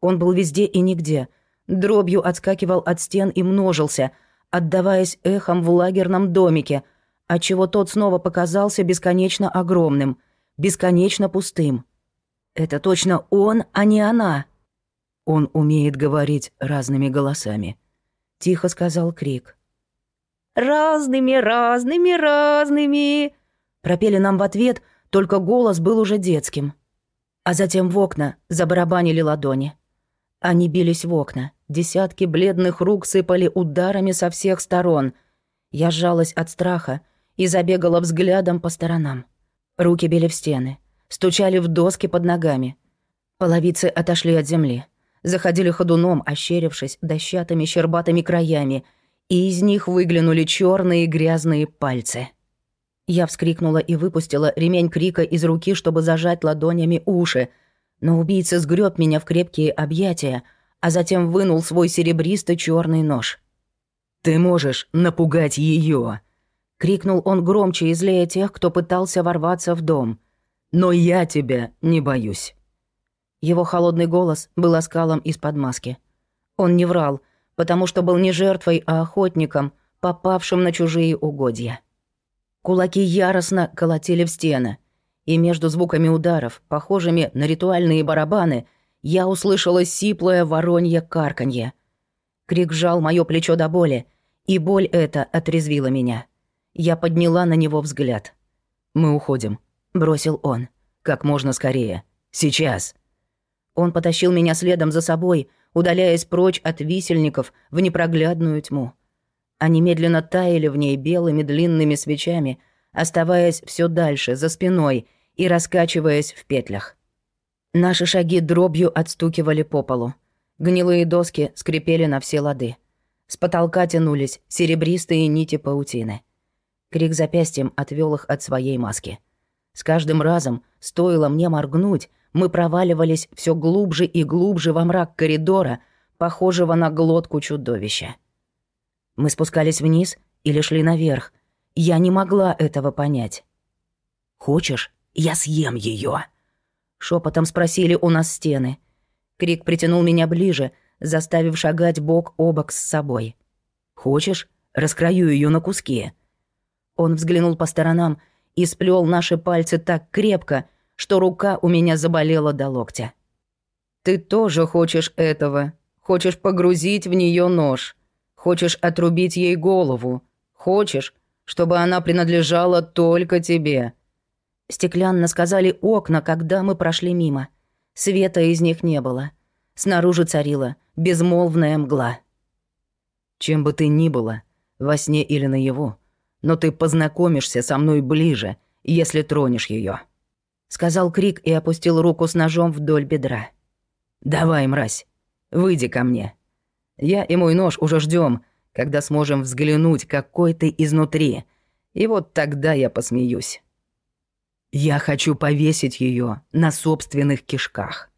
Он был везде и нигде. Дробью отскакивал от стен и множился, отдаваясь эхом в лагерном домике, отчего тот снова показался бесконечно огромным, бесконечно пустым. Это точно он, а не она. Он умеет говорить разными голосами», — тихо сказал Крик. «Разными, разными, разными!» Пропели нам в ответ, только голос был уже детским. А затем в окна забарабанили ладони. Они бились в окна, десятки бледных рук сыпали ударами со всех сторон. Я сжалась от страха и забегала взглядом по сторонам. Руки били в стены, стучали в доски под ногами. Половицы отошли от земли заходили ходуном, ощерившись дощатыми щербатыми краями, и из них выглянули черные грязные пальцы. Я вскрикнула и выпустила ремень крика из руки, чтобы зажать ладонями уши, но убийца сгреб меня в крепкие объятия, а затем вынул свой серебристый черный нож. «Ты можешь напугать ее, крикнул он громче и злее тех, кто пытался ворваться в дом. «Но я тебя не боюсь». Его холодный голос был оскалом из-под маски. Он не врал, потому что был не жертвой, а охотником, попавшим на чужие угодья. Кулаки яростно колотили в стены, и между звуками ударов, похожими на ритуальные барабаны, я услышала сиплое воронье карканье. Крик сжал моё плечо до боли, и боль эта отрезвила меня. Я подняла на него взгляд. «Мы уходим», — бросил он. «Как можно скорее. Сейчас». Он потащил меня следом за собой, удаляясь прочь от висельников в непроглядную тьму. Они медленно таяли в ней белыми длинными свечами, оставаясь все дальше, за спиной и раскачиваясь в петлях. Наши шаги дробью отстукивали по полу. Гнилые доски скрипели на все лады. С потолка тянулись серебристые нити паутины. Крик запястьем отвел их от своей маски. С каждым разом, стоило мне моргнуть, мы проваливались все глубже и глубже во мрак коридора, похожего на глотку чудовища. Мы спускались вниз или шли наверх. Я не могла этого понять. «Хочешь, я съем ее? Шепотом спросили у нас стены. Крик притянул меня ближе, заставив шагать бок о бок с собой. «Хочешь, раскрою ее на куски?» Он взглянул по сторонам и сплел наши пальцы так крепко, что рука у меня заболела до локтя. «Ты тоже хочешь этого. Хочешь погрузить в нее нож. Хочешь отрубить ей голову. Хочешь, чтобы она принадлежала только тебе». Стеклянно сказали окна, когда мы прошли мимо. Света из них не было. Снаружи царила безмолвная мгла. «Чем бы ты ни была, во сне или наяву, но ты познакомишься со мной ближе, если тронешь ее сказал Крик и опустил руку с ножом вдоль бедра. «Давай, мразь, выйди ко мне. Я и мой нож уже ждем, когда сможем взглянуть, какой ты изнутри, и вот тогда я посмеюсь. Я хочу повесить ее на собственных кишках.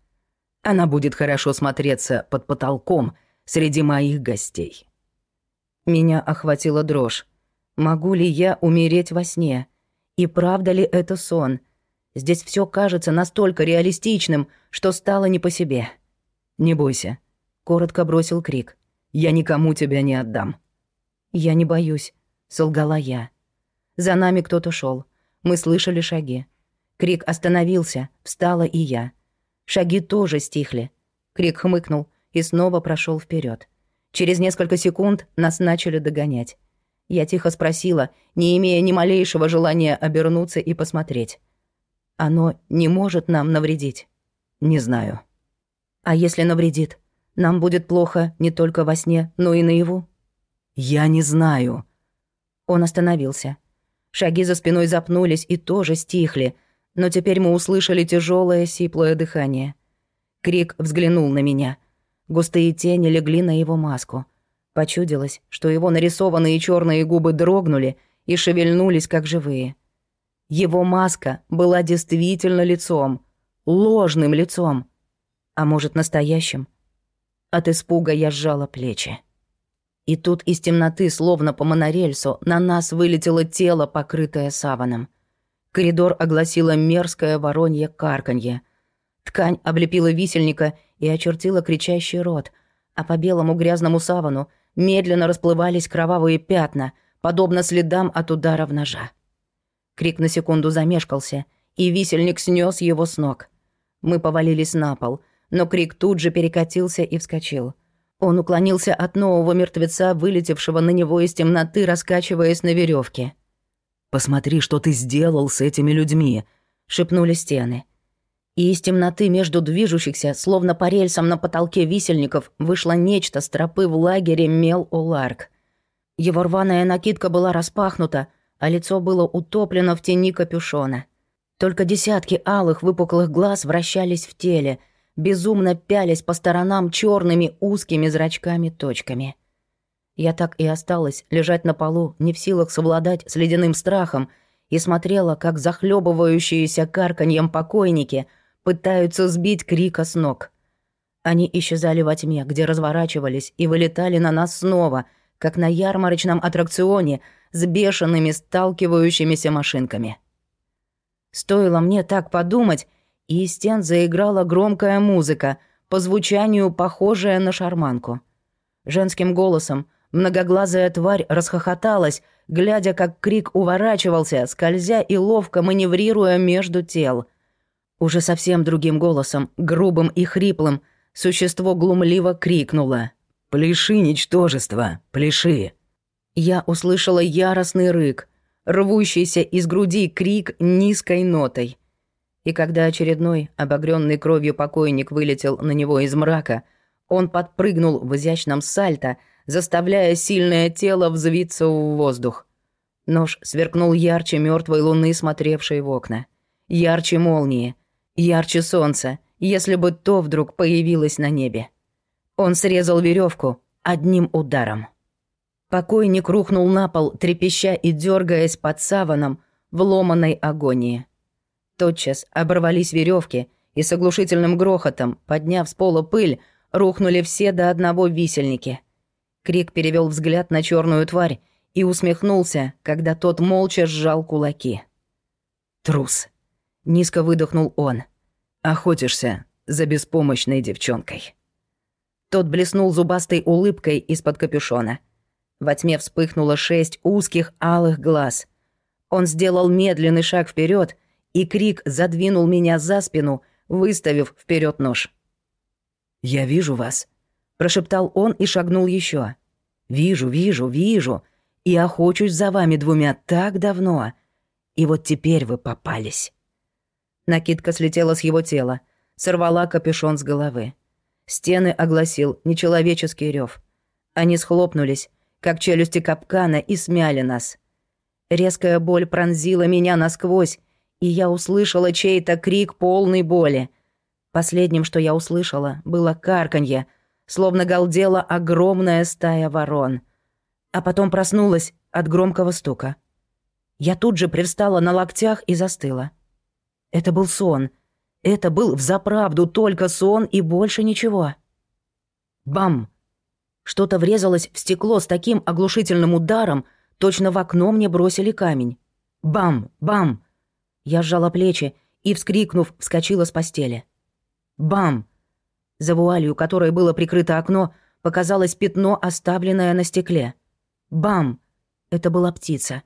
Она будет хорошо смотреться под потолком среди моих гостей». Меня охватила дрожь. Могу ли я умереть во сне? И правда ли это сон — Здесь все кажется настолько реалистичным, что стало не по себе. «Не бойся», — коротко бросил Крик. «Я никому тебя не отдам». «Я не боюсь», — солгала я. За нами кто-то шел. Мы слышали шаги. Крик остановился, встала и я. Шаги тоже стихли. Крик хмыкнул и снова прошел вперед. Через несколько секунд нас начали догонять. Я тихо спросила, не имея ни малейшего желания обернуться и посмотреть. Оно не может нам навредить. Не знаю. А если навредит, нам будет плохо не только во сне, но и наяву. «Я не знаю». Он остановился. Шаги за спиной запнулись и тоже стихли, но теперь мы услышали тяжелое сиплое дыхание. Крик взглянул на меня. Густые тени легли на его маску. Почудилось, что его нарисованные черные губы дрогнули и шевельнулись, как живые. Его маска была действительно лицом, ложным лицом, а может, настоящим. От испуга я сжала плечи. И тут из темноты, словно по монорельсу, на нас вылетело тело, покрытое саваном. Коридор огласило мерзкое воронье карканье. Ткань облепила висельника и очертила кричащий рот, а по белому грязному савану медленно расплывались кровавые пятна, подобно следам от ударов ножа. Крик на секунду замешкался, и висельник снес его с ног. Мы повалились на пол, но крик тут же перекатился и вскочил. Он уклонился от нового мертвеца, вылетевшего на него из темноты, раскачиваясь на веревке. «Посмотри, что ты сделал с этими людьми!» — шепнули стены. И из темноты между движущихся, словно по рельсам на потолке висельников, вышло нечто с тропы в лагере Мел-Оларк. Его рваная накидка была распахнута, а лицо было утоплено в тени капюшона. Только десятки алых выпуклых глаз вращались в теле — безумно пялись по сторонам черными узкими зрачками-точками. Я так и осталась лежать на полу, не в силах совладать с ледяным страхом, и смотрела, как захлебывающиеся карканьем покойники пытаются сбить крика с ног. Они исчезали во тьме, где разворачивались и вылетали на нас снова, как на ярмарочном аттракционе с бешеными сталкивающимися машинками. Стоило мне так подумать, и из стен заиграла громкая музыка, по звучанию похожая на шарманку. Женским голосом многоглазая тварь расхохоталась, глядя, как крик уворачивался, скользя и ловко маневрируя между тел. Уже совсем другим голосом, грубым и хриплым, существо глумливо крикнуло. «Пляши, ничтожество, пляши!» Я услышала яростный рык, рвущийся из груди крик низкой нотой. И когда очередной, обогренный кровью покойник вылетел на него из мрака, он подпрыгнул в изящном сальто, заставляя сильное тело взвиться в воздух. Нож сверкнул ярче мертвой луны, смотревшей в окна. Ярче молнии, ярче солнца, если бы то вдруг появилось на небе. Он срезал веревку одним ударом. Покойник рухнул на пол, трепеща и дергаясь под саваном в ломаной агонии. Тотчас оборвались веревки, и с оглушительным грохотом, подняв с пола пыль, рухнули все до одного висельники. Крик перевел взгляд на черную тварь и усмехнулся, когда тот молча сжал кулаки. «Трус!» — низко выдохнул он. «Охотишься за беспомощной девчонкой». Тот блеснул зубастой улыбкой из-под капюшона. Во тьме вспыхнуло шесть узких алых глаз. Он сделал медленный шаг вперед и крик задвинул меня за спину, выставив вперед нож. «Я вижу вас», — прошептал он и шагнул еще. «Вижу, вижу, вижу, и охочусь за вами двумя так давно. И вот теперь вы попались». Накидка слетела с его тела, сорвала капюшон с головы. Стены огласил нечеловеческий рев. Они схлопнулись, как челюсти капкана, и смяли нас. Резкая боль пронзила меня насквозь, и я услышала чей-то крик полной боли. Последним, что я услышала, было карканье, словно галдела огромная стая ворон. А потом проснулась от громкого стука. Я тут же привстала на локтях и застыла. Это был сон. Это был взаправду только сон и больше ничего. Бам! Что-то врезалось в стекло с таким оглушительным ударом, точно в окно мне бросили камень. Бам! Бам! Я сжала плечи и, вскрикнув, вскочила с постели. Бам! За вуалью, которой было прикрыто окно, показалось пятно, оставленное на стекле. Бам! Это была птица.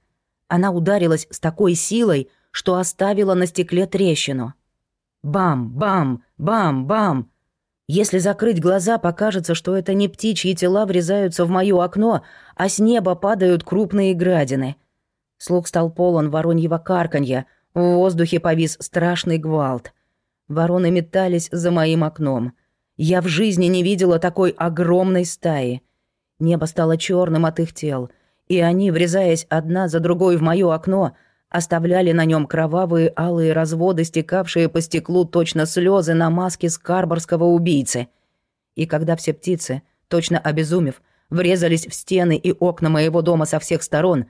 Она ударилась с такой силой, что оставила на стекле трещину. Бам! Бам! Бам! Бам! Если закрыть глаза, покажется, что это не птичьи тела врезаются в моё окно, а с неба падают крупные градины. Слух стал полон вороньего карканья, в воздухе повис страшный гвалт. Вороны метались за моим окном. Я в жизни не видела такой огромной стаи. Небо стало черным от их тел, и они, врезаясь одна за другой в моё окно, оставляли на нем кровавые алые разводы, стекавшие по стеклу точно слезы на маске скарборского убийцы. И когда все птицы, точно обезумев, врезались в стены и окна моего дома со всех сторон,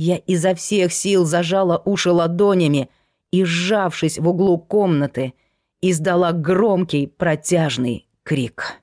я изо всех сил зажала уши ладонями и, сжавшись в углу комнаты, издала громкий протяжный крик.